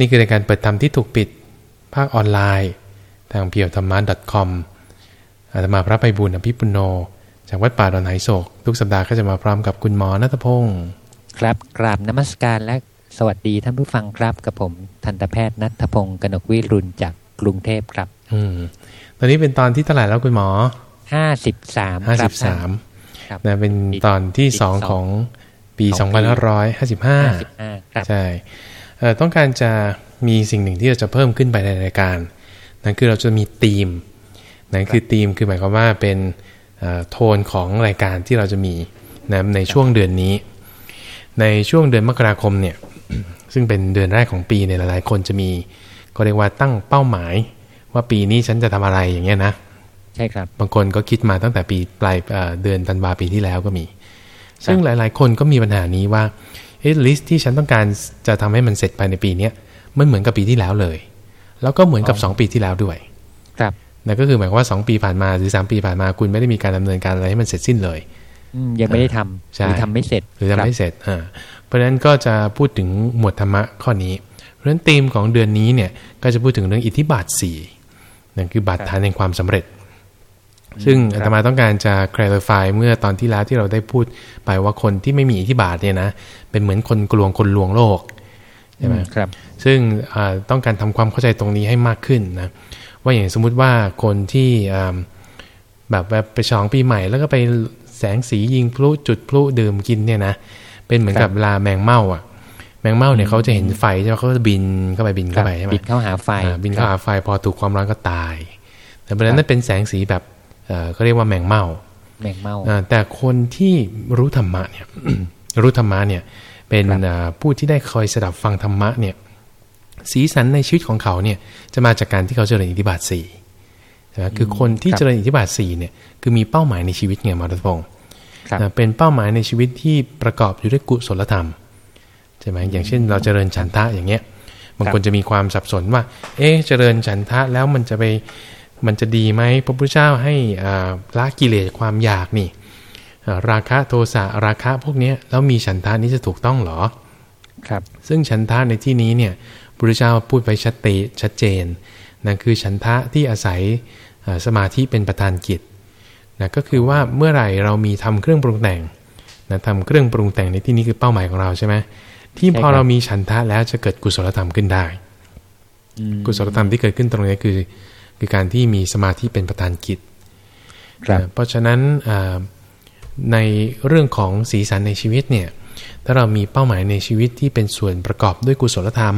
นี่คือรายการเปิดธรรมที่ถูกปิดภาคออนไลน์ ทางเพียวธรรมะ .com อาตมาพระไปบุญอภิปุโน จากวัดป่าดอนไหโศก ทุกสัปดาห์ก็จะมาพร้อมกับคุณหมอนัทพงศ์ครับกราบนมัสการและสวัสดีท่านผู้ฟังครับกับผมทันตแพทย์นัทพงศ์กนกวิรุณจากกรุงเทพครับ อืมตอนนี้เป็นตอนที่เท่าไหร่แล้วคุณหมอห้าสิบสามห้าครัสิบสามครับนะเป็นตอนที่อีกสองสองของปีสสอองงปีพันห้าร้อยห้าสิบห้าห้าสิบห้าครับใช่เอ่อ ต้องการจะมีสิ่งหนึ่งที่เราจะเพิ่มขึ้นไปในรายการนั่นคือเราจะมีธีมนั่นคือธีมคือหมายความว่าเป็นเอ่อโทนของรายการที่เราจะมีนะในช่วงเดือนนี้ ในช่วงเดือนมกราคมเนี่ยซึ่งเป็นเดือนแรกของปีเนี่ยหลายๆคนจะมี ก็เรียกว่าตั้งเป้าหมาย ว่าปีนี้ฉันจะทำอะไรอย่างเงี้ยนะใช่ครับบางคนก็คิดมาตั้งแต่ปีปลายเอ่อเดือนธันวาปีที่แล้วก็มี ซึ่งหลาย ๆ คนก็มีปัญหานี้ว่า เอ๊ะลิสต์ที่ฉันต้องการจะทำให้มันเสร็จภายในปีเนี้ยมันเหมือนกับปีที่แล้วเลย แล้วก็เหมือนกับอ๋อ2ปีที่แล้วด้วย ครับนั่นก็คือหมายความว่า 2 ปีผ่านมาหรือ 3 ปีผ่านมาคุณไม่ได้มีการดำเนินการอะไรให้มันเสร็จสิ้นเลยอืมยังไม่ได้ทำใช่หรือทำไม่เสร็จหรือทำคบไม่เสร็จอ่าเพราะฉะนั้นก็จะพูดถึงหมวดธรรมะข้อนี้ เพราะฉะนั้นธีมของเดือนนี้เนี่ยก็จะพูดถึงเรื่องอิทธิบาทสี่นั่นคือบาทฐานแห่งความสำเร็จ ซึ่งอาตมาต้องการจะ clarify เมื่อตอนที่แล้วที่เราได้พูดไปว่าคนที่ไม่มีอิทธิบาทเนี่ยนะเป็นเหมือนคนกลวงคนลวงโลกใช่ไหมอืมครับ ซึ่งอ่าต้องการทำความเข้าใจตรงนี้ให้มากขึ้นนะว่าอย่างสมมุติว่าคนที่อ่าแบบว่าไปฉลองปีใหม่ แล้วก็ไปแสงสียิงพลุจุดพลุดื่มกินเนี่ยนะเป็นเหมือนกับเวลาแมงเม่าอะแมงเม่าเนี่ยเขาจะเห็นไฟใช่ไหมเขาก็จะบินเข้าไปบินเข้าไปใช่ไหมบินเข้าหาไฟอ่าบินเข้าหาไฟพอถูกความร้อนก็ตาย แต่เพราะฉะนั้นนั่นเป็นแสงสีแบบ เอ่อเขาเรียกว่าแมงเม่าแมงเม่าอ่าแต่คนที่รู้ธรรมะเนี่ยรู้ธรรมะเนี่ยเป็นครับอ่าผู้ที่ได้คอยสดับฟังธรรมะเนี่ยสีสันในชีวิตของเขาเนี่ยจะมาจากการที่เขาเจริญอิทธิบาทสี่ใช่ไหมคือคนที่ครับเจริญอิทธิบาทสี่เนี่ยคือมีเป้าหมายในชีวิตไงมารุพงศ์ครับนะเป็นเป้าหมายในชีวิตที่ประกอบอยู่ด้วยกุศลธรรมใช่ไหมอย่างเช่น เราเจริญฉันทะอย่างเงี้ยบางคนจะมีความสับสนว่า เอ๊ะเจริญฉันทะแล้วมันจะไป มันจะดีไหมพระพุทธเจ้าให้อ่าละกิเลสความอยากนี่อ่าราคะโทสะราคะพวกเนี้ยแล้วมีฉันทะนี้จะถูกต้องเหรอครับซึ่งฉันทะในที่นี้เนี่ยพระพุทธเจ้าพูดไว้ชัดเจนชัดเจนนั่นคือฉันทะที่อาศัยเอ่อสมาธิเป็นประธานกิจนะก็คือว่าเมื่อไหร่เรามีทำเครื่องปรุงแต่งนะทำเครื่องปรุงแต่งในที่นี้คือเป้าหมายของเราใช่ไหมที่ใช่พอครับเรามีฉันทะแล้วจะเกิดกุศลธรรมขึ้นได้อืมกุศลธรรมที่เกิดขึ้นตรงนี้คือ คือการที่มีสมาธิเป็นประธานกิจครับนะเพราะฉะนั้นอ่าในเรื่องของสีสันในชีวิตเนี่ยถ้าเรามีเป้าหมายในชีวิตที่เป็นส่วนประกอบด้วยกุศลธรรม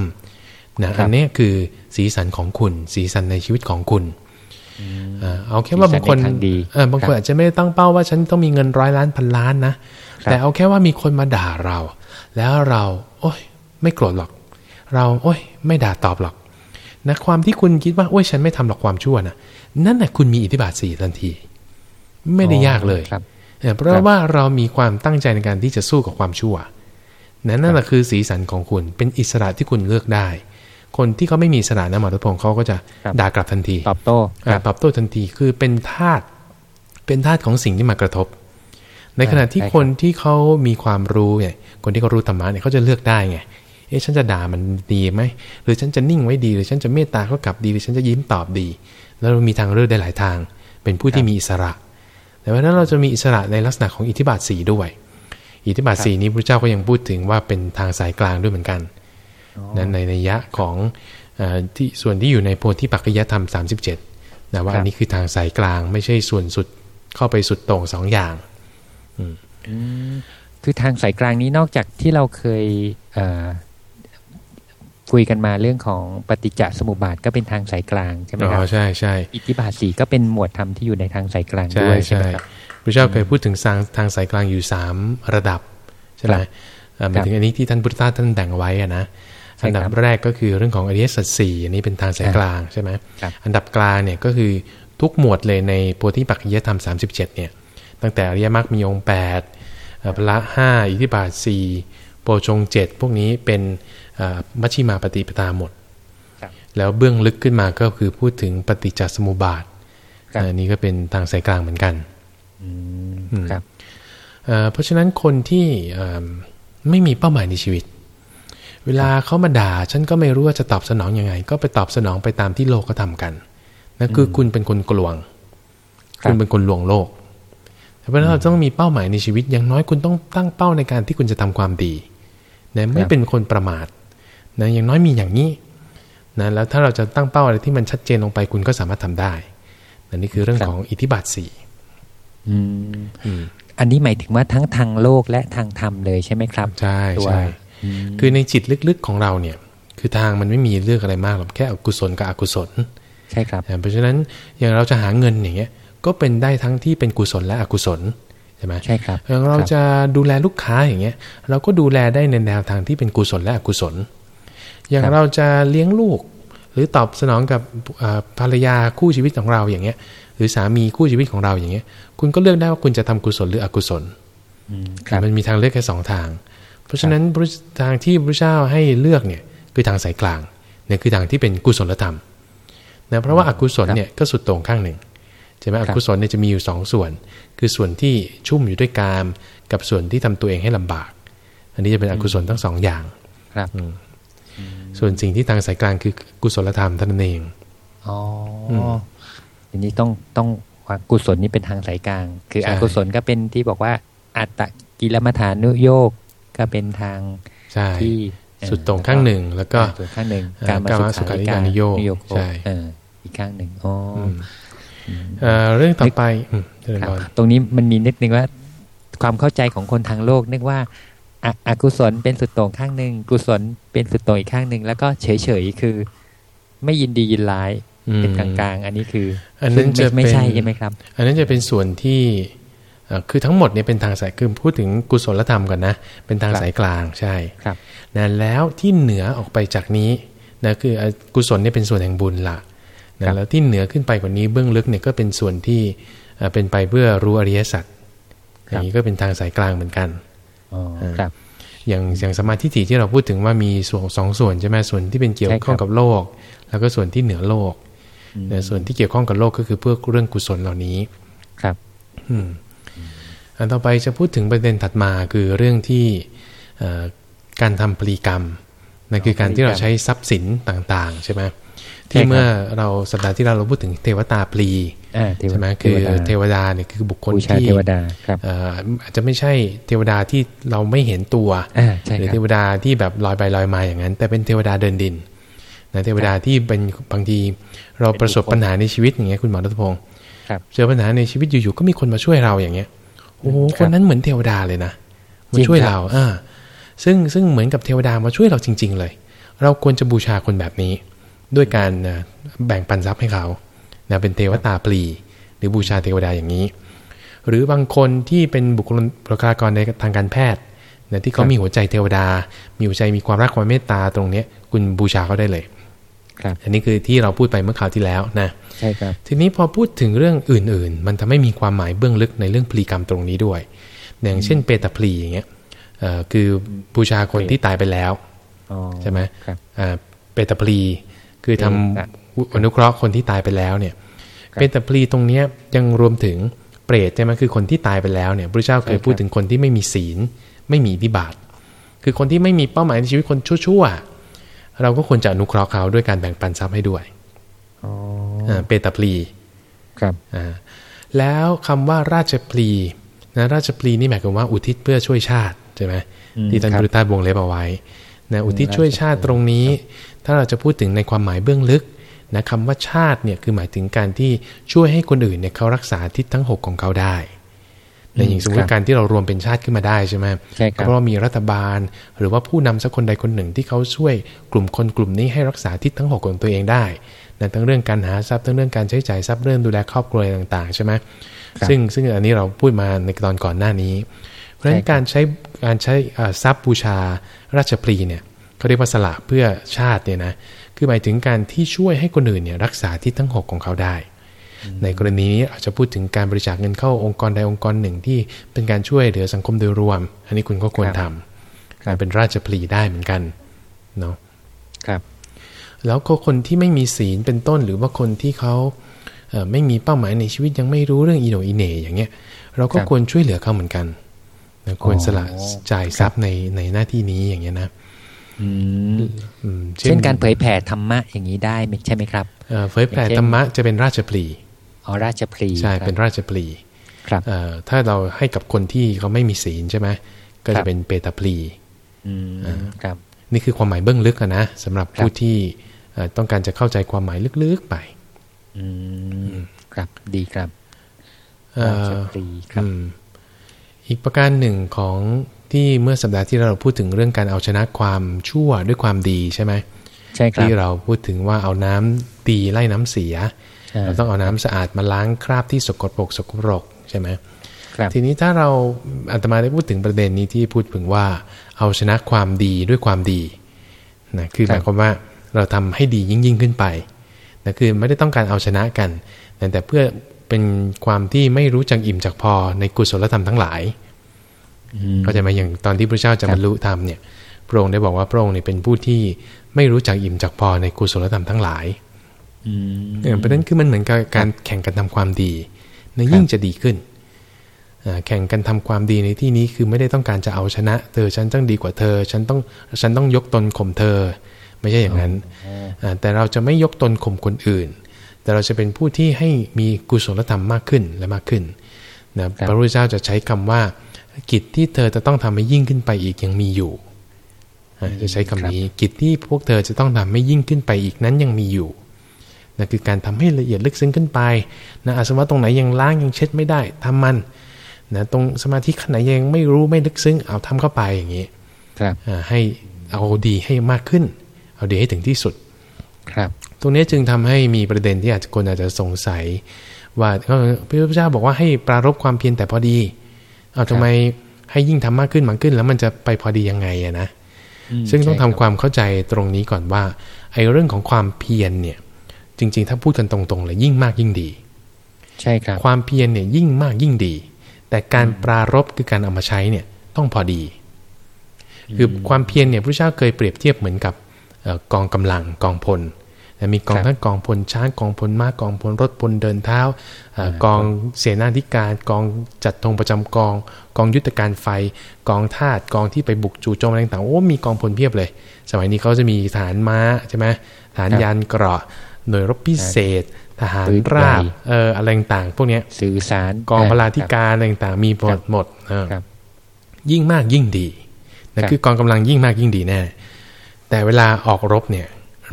นะอันเนี้ยคือสีสันของคุณ สีสันในชีวิตของคุณอ่าเอาแค่ว่าบางคนสีสันในทางดีเออบางคนครับอาจจะไม่ได้ตั้งเป้าว่าฉันต้องมีเงินร้อยล้านพันล้านนะครับแต่เอาแค่ว่ามีคนมาด่าเรา แล้วเรา โอ้ยไม่โกรธหรอก เราโอ้ยไม่ด่าตอบหรอก นะความที่คุณคิดว่าโอ้ยฉันไม่ทำหรอกความชั่วนะนั่นแหละคุณมีอิทธิบาทสี่ทันที ไม่ได้ยากเลยครับเออเพราะว่าเรามีความตั้งใจในการที่จะสู้กับความชั่วนั่นนั่นแหละคือสีสันของคุณ เป็นอิสระที่คุณเลือกได้ คนที่เขาไม่มีอิสระนะหมอรัตพงศ์เขาก็จะครับด่ากลับทันทีตอบโต้คอ่ารับตอบโต้ทันทีคือเป็นธาตุเป็นธาตุของสิ่งที่มากระทบ ในขณะที่ใช่ครับคนที่เขามีความรู้เนี่ยคนที่เขารู้ธรรมะเนี่ยเขาจะเลือกได้ไง เอ๊ะฉันจะด่ามันดีไหมหรือฉันจะนิ่งไว้ดี หรือฉันจะเมตตาเขากลับดี หรือฉันจะยิ้มตอบดี แล้วเรามีทางเลือกได้หลายทาง เป็นผู้ที่มีอิสระ แต่ว่านั้นเราจะมีอิสระในลักษณะของอิทธิบาทสีด้วย อิทธิบาทสีนี้พระเจ้าก็ยังพูดถึงว่าเป็นทางสายกลางด้วยเหมือนกันนั้นในนัยยะของเออที่ส่วนที่อยู่ในโพธิปัจจยธรรม 37นะว่าครับอันนี้คือทางสายกลางไม่ใช่ส่วนสุดเข้าไปสุดโต่งสองอย่างคือทางสายกลางนี้นอกจากที่เราเคยเอ่อ คุยกันมาเรื่องของปฏิจจสมุปบาทก็เป็นทางสายกลางใช่ไหมอ๋ครับอใช่ใช่อิทธิบาทสีก็เป็นหมวดธรรมที่อยู่ในทางสายกลางใช่ด้วยใช่ใช่ไหมครับพระเจ้าเคยพูดถึงทางทางสายกลางอยู่สามระดับใช่ไหมครับเอ่อหมายถึงอันนี้ที่ท่านพุทธทาสท่านแบ่งไว้อะนะใช่อันดับครับแรกก็คือเรื่องของอริยสัจสี่อันนี้เป็นทางสายกลางใช่ไหมครับอันดับกลางเนี่ยก็คือทุกหมวดเลยในโพธิปัจจยธรรม 37เนี่ยตั้งแต่อริยมรรคมีองค์8เอ่อพละห้าอิทธิบาทสี่โปรชงเจ็ดพวกนี้เป็นเอ่อ มัชฌิมาปฏิปทาหมดครับแล้วเบื้องลึกขึ้นมาก็คือพูดถึงปฏิจจสมุปบาทครับอันนี้ก็เป็นทางสายกลางเหมือนกันอืมอืมครับเอ่อเพราะฉะนั้นคนที่เอิ่มไม่มีเป้าหมายในชีวิต เวลาเขามาด่า ฉันก็ไม่รู้ว่าจะตอบสนองยังไง ก็ไปตอบสนองไปตามที่โลกเขาทากันนั่นคือคุณเป็นคนกลวง คุณเป็นคนลวงโลกแต่เพราะเราต้องมีเป้าหมายในชีวิตอย่างน้อยคุณต้องตั้งเป้าในการที่คุณจะทำความดีนะไม่เป็นคนประมาท นะอย่างน้อยมีอย่างนี้นะแล้วถ้าเราจะตั้งเป้าอะไรที่มันชัดเจนลงไปคุณก็สามารถทำได้นนี่คือเรื่องของอิทธิบาทสี่อันนี้หมายถึงว่าทั้งทางโลกและทางธรรมเลยใช่ไหมครับ ใช่ใช่คือในจิตลึกๆของเราเนี่ย คือทางมันไม่มีเรื่องอะไรมากหรอกแค่อกุศลกับอกุศลใช่ครับเพราะฉะนั้นอย่างเราจะหาเงินอย่างเงี้ย ก็เป็นได้ทั้งที่เป็นกุศลและอกุศลใช่ไหมใช่ครับอย่างเราจะดูแลลูกค้าอย่างเงี้ย เราก็ดูแลได้ในแนวทางที่เป็นกุศลและอกุศล อย่างเราจะเลี้ยงลูก หรือตอบสนองกับภรรยาคู่ชีวิตของเราอย่างเงี้ย หรือสามีคู่ชีวิตของเราอย่างเงี้ย คุณก็เลือกได้ว่าคุณจะทำกุศลหรืออกุศลมันมีทางเลือกแค่สองทางราะฉะนั้นทางที่พระเจ้าให้เลือกเนี่ยคือทางสายกลางเนี่ยคือทางที่เป็นกุศลธรรมนะเพราะว่าอากุศลเนี่ยก็สุดโต่งข้างหนึ่งใช่ไหมอกุศลเนี่ยจะมีอยู่สองส่วน คือส่วนที่ชุ่มอยู่ด้วยกาม กับส่วนที่ทำตัวเองให้ลำบาก อันนี้จะเป็นอกุศลทั้งสองอย่างครับ ส่วนสิ่งที่ทางสายกลางคือกุศลธรรมท่านเองอ๋ออันนี้ต้องต้องว่ากุศลนี่เป็นทางสายกลาง คืออกุศลก็เป็นที่บอกว่าอัตตกิลมัฐานุโยกก็เป็นทางที่สุดตรงข้างหนึ่ง แล้วก็สุดข้างหนึ่งการมาสุขาริการนิโยกใช่อีกข้างหนึ่งอ๋อเรื่องต่อไปตรงนี้มันมีนิดนึงว่า ความเข้าใจของคนทางโลกนึกว่า อกุศลเป็นสุดตรงข้างหนึ่งกุศลเป็นสุดตรงอีกข้างหนึ่งแล้วก็เฉยเฉยคือ ไม่ยินดียินร้ายเป็นกลางๆ อันนี้คือ อันนั้นจะไม่ใช่ใช่ไหมครับ อันนั้นจะเป็นส่วนที่คือทั้งหมดเนี่ยเป็นทางสายคือพูดถึงกุศลธรรมก่อนนะ เป็นทางสายกลางใช่ครับนะแล้วที่เหนือออกไปจากนี้นะคือกุศลเนี่ยเป็นส่วนแห่งบุญละนะแล้วที่เหนือขึ้นไปกว่านี้เบื้องลึกเนี่ยก็เป็นส่วนที่เป็นไปเพื่อรู้อริยสัจอย่างนี้ก็เป็นทางสายกลางเหมือนกัน ครับ อย่างอย่างสมาธิที่เราพูดถึงว่ามีส่วนสองส่วนใช่ไหมส่วนที่เป็นเกี่ยวข้องกับโลก แล้วก็ส่วนที่เหนือโลกส่วนที่เกี่ยวข้องกับโลกก็คือเพื่อเรื่องกุศลเหล่านี้ครับ อืมอันต่อไปจะพูดถึงประเด็นถัดมาคือเรื่องที่การทำปรีกรรมนั่นคือการที่เราใช้ทรัพย์สินต่าง ๆ ใช่ไหม ที่เมื่อเราสัปดาห์ที่เราเราพูดถึงเทวตาปลีใช่ไหมคือเทวดาเนี่ยคือบุคคลที่เทวดาอาจจะไม่ใช่เทวดาที่เราไม่เห็นตัวหรือเทวดาที่แบบลอยไปลอยมาอย่างนั้น แต่เป็นเทวดาเดินดินนะเทวดาที่เป็นบางทีเราประสบปัญหาในชีวิตอย่างเงี้ยคุณหมอรัตพงศ์เจอปัญหาในชีวิตอยู่ๆก็มีคนมาช่วยเราอย่างเงี้ยโอ้โหคนนั้นเหมือนเทวดาเลยนะมาช่วยเราอ่าซึ่งซึ่งเหมือนกับเทวดามาช่วยเราจริง ๆ เลย เราควรจะบูชาคนแบบนี้ ด้วยการแบ่งปันทรัพย์ให้เขานะเป็นเทวตาปลี หรือบูชาเทวดาอย่างนี้ หรือบางคนที่เป็นบุคคลประกากรในทางการแพทย์นะที่เขามีหัวใจเทวดา มีหัวใจมีความรักความเมตตาตรงเนี้ยคุณบูชาเขาได้เลยครับอันนี้คือที่เราพูดไปเมื่อคราวที่แล้วนะใช่ครับทีนี้พอพูดถึงเรื่องอื่น ๆ มันทำให้มีความหมายเบื้องลึกในเรื่องพลีกรรมตรงนี้ด้วย อย่างเช่นเปตาพลีอย่างเงี้ยคือบูชาคนที่ตายไปแล้วใช่ไหมเปตาพลี คือทำอนุเคราะห์คนที่ตายไปแล้วเนี่ยเปตาพลีตรงเนี้ยยังรวมถึงเปรตใช่ไหมคือคนที่ตายไปแล้วเนี่ยพระเจ้าเคยพูดถึงคนที่ไม่มีศีล ไม่มีวิบากคือคนที่ไม่มีเป้าหมายในชีวิตคนชั่วๆเราก็ควรจะอนุเคราะห์เขาด้วยการแบ่งปันทรัพย์ให้ด้วยเปตาพลีครับแล้วคำว่าราชพลีนะราชพลีนี่หมายความว่าอุทิศเพื่อช่วยชาติใช่ไหมที่ท่านพุทธทาสวงเล็บเอาไว้นะอุทิศช่วยชาติตรงนี้ ถ้าเราจะพูดถึงในความหมายเบื้องลึกนะคำว่าชาติเนี่ยคือหมายถึงการที่ช่วยให้คนอื่นเนี่ยเขารักษาทิศทั้ง 6 ของเขาได้ในอย่างสมมติการที่เรารวมเป็นชาติขึ้นมาได้ใช่ไหมเพราะว่ามีรัฐบาล หรือว่าผู้นำสักคนใดคนหนึ่งที่เขาช่วยกลุ่มคนกลุ่มนี้ให้รักษาทิศทั้ง 6 ของตัวเองได้นะทั้งเรื่องการหาทรัพย์ทั้งเรื่องการใช้จ่ายทรัพย์เรื่องดูแลครอบครัวต่างๆใช่ไหมซึ่งซึ่งอันนี้เราพูดมาในตอนก่อนหน้านี้ เพราะฉะนั้นการใช้การใช้ทรัพย์บูชาราชพลีเนี่ย เขาเรียกว่าสละเพื่อชาติเนี่ยนะคือหมายถึงการที่ช่วยให้คนอื่นเนี่ยรักษาทิศทั้ง 6 ของเขาได้ ในกรณีนี้อาจจะพูดถึงการบริจาคเงินเข้าองค์กรใดองค์กรหนึ่งที่เป็นการช่วยเหลือสังคมโดยรวม อันนี้คุณก็ควรทำการเป็นราชพลีได้เหมือนกันเนาะครับ แล้วก็คนที่ไม่มีศีลเป็นต้นหรือว่าคนที่เขาไม่มีเป้าหมายในชีวิตยังไม่รู้เรื่องอีโนอีเนอย่างเงี้ย เราก็ควรช่วยเหลือเขาเหมือนกันควรสละจ่ายทรัพย์ในในหน้าที่นี้อย่างเงี้ยนะอืมอืม เช่นการเผยแผ่ธรรมะอย่างนี้ได้ไหมใช่ไหมครับเอ่อเผยแผ่ธรรมะจะเป็นราชพลีอ๋อราชพลีใช่ครับเป็นราชพลีครับเอ่อถ้าเราให้กับคนที่เขาไม่มีศีลใช่ไหมก็ครัจะบเป็นเปตาพลีอืมครับนี่คือความหมายเบื้องลึกอะนะสำหรับครับผู้ที่เอ่อต้องการจะเข้าใจความหมายลึกๆไปอืมครับดีครับเอ่อราชพลีครับอืมอีกประการหนึ่งของ ที่เมื่อสัปดาห์ที่เราพูดถึงเรื่องการเอาชนะความชั่วด้วยความดีใช่ไหมใช่ครับที่เราพูดถึงว่าเอาน้ำตีไล่น้ำเสียใช่เราต้องเอาน้ำสะอาดมาล้างคราบที่สกปรกสกปรกใช่ไหมครับทีนี้ถ้าเราอาตมาได้พูดถึงประเด็นนี้ที่พูดถึงว่าเอาชนะความดีด้วยความดีนะคือคหรับมายความว่าเราทำให้ดียิ่งยิ่งขึ้นไปนะคือไม่ได้ต้องการเอาชนะกันแต่แต่เพื่อเป็นความที่ไม่รู้จักอิ่มจักพอในกุศลธรรมทั้งหลายอืม ก็จะมาอย่างตอนที่พระเจ้าจะครับบรรลุธรรมเนี่ยพระองค์ได้บอกว่าพระองค์เนี่ยเป็นผู้ที่ไม่รู้จักอิ่มจักพอในกุศลธรรมทั้งหลายอืมเออเพราะฉะนั้นคือมันเหมือนกับการแข่งกันทำความดีในะยิ่งจะดีขึ้นอ่าแข่งกันทำความดีในที่นี้คือไม่ได้ต้องการจะเอาชนะ เธอฉันต้องดีกว่าเธอ ฉันต้องฉันต้องยกตนข่มเธอ ไม่ใช่อย่างนั้นอ่าแต่เราจะไม่ยกตนข่มคนอื่น แต่เราจะเป็นผู้ที่ให้มีกุศลธรรมมากขึ้นและมากขึ้นนะพระพุทธเจ้าจะใช้คำว่า กิจที่เธอจะต้องทำให้ยิ่งขึ้นไปอีกยังมีอยู่อ่าจะใช้คำนี้กิจที่พวกเธอจะต้องทำให้ยิ่งขึ้นไปอีกนั้นยังมีอยู่นะคือการทำให้ละเอียดลึกซึ้งขึ้นไปนะอาสวะตรงไหนยังล้างยังเช็ดไม่ได้ทำมันนะตรงสมาธิขนาดยังไม่รู้ไม่ลึกซึ้งเอาทำเข้าไปอย่างนี้ครับอ่าให้เอาดีให้มากขึ้น เอาดีให้ถึงที่สุด ครับ ตรงนี้จึงทำให้มีประเด็นที่อาจจะคนอาจจะสงสัย ว่าเอ้าพระพุทธเจ้าบอกว่าให้ปรารบความเพียรแต่พอดี เอาทำไมให้ยิ่งทำมากขึ้นมากขึ้น แล้วมันจะไปพอดียังไงอะนะมซึ่งต้องใช่ทำรับความเข้าใจตรงนี้ก่อนว่าไอ้เรื่องของความเพียรเนี่ย จริง ๆ ถ้าพูดกันตรงๆเลยยิ่งมากยิ่งดี ใช่ครับ ความเพียรเนี่ยยิ่งมากยิ่งดี แต่การปรารบคือการเอามาใช้เนี่ยต้องพอดี คือความเพียรเนี่ยพระเจ้าเคยเปรียบเทียบเหมือนกับเอ่อกองกำลังกองพลแต่ มีกองครับทั้งกองพลช้างกองพลม้ากองพลรถพลเดินเท้าเอ่ออกองเสนาธิการกองจัดธงประจำกอง กองยุทธการไฟ กองทาสกองที่ไปบุกจู่โจมอะไรต่างๆโอ้มีกองพลเพียบเลย สมัยนี้เขาจะมีทหารม้าใช่ไหมทหารครับยานเกราะหน่วยรบพิเศษ ทหารปืนราบใหญ่เอออะไรต่างๆพวกเนี้ยสื่อสารกองพลาธิครับการอะไรต่างๆมีหมดหมดเออครับยิ่งมากยิ่งดีนั่นครับคือกองกำลังยิ่งมากยิ่งดีแน่แต่เวลาออกรบเนี่ย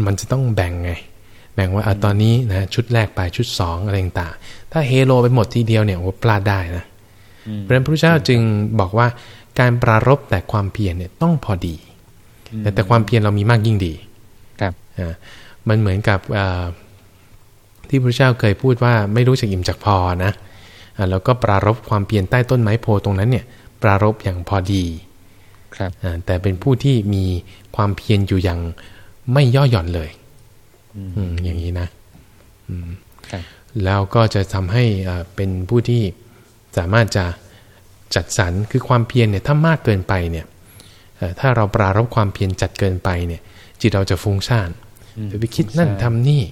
มันจะต้องแบ่งไง แบ่งว่าอะตอนนี้นะชุดแรกไปชุดสองอะไรต่างๆถ้าเฮโลไปหมดทีเดียวเนี่ยโอ้พลาดได้นะอืมเพราะฉะนั้นพระพุทธเจ้าจึงบอกว่าการปรารบแต่ความเพียรเนี่ยต้องพอดี แต่แต่ความเพียรเรามีมากยิ่งดีครับอ่ามันเหมือนกับอ่าที่พระเจ้าเคยพูดว่าไม่รู้จักอิ่มจักพอนะอ่าแล้วก็ปรารบความเพียรใต้ต้นไม้โพธิ์ตรงนั้นเนี่ยปรารบอย่างพอดี ครับอ่าแต่เป็นผู้ที่มีความเพียรอยู่อย่าง ไม่ย่อหย่อนเลยอืมอย่างนี้นะอืมครับแล้วก็จะทำให้อ่าเป็นผู้ที่สามารถจะจัดสรรคือความเพียรเนี่ยถ้ามากเกินไปเนี่ยเอ่อถ้าเราปรารบความเพียรจัดเกินไปเนี่ยจิตเราจะฟุ้งซ่านอืมจะไปคิดนั่นฟุ้งทำซ่านนี่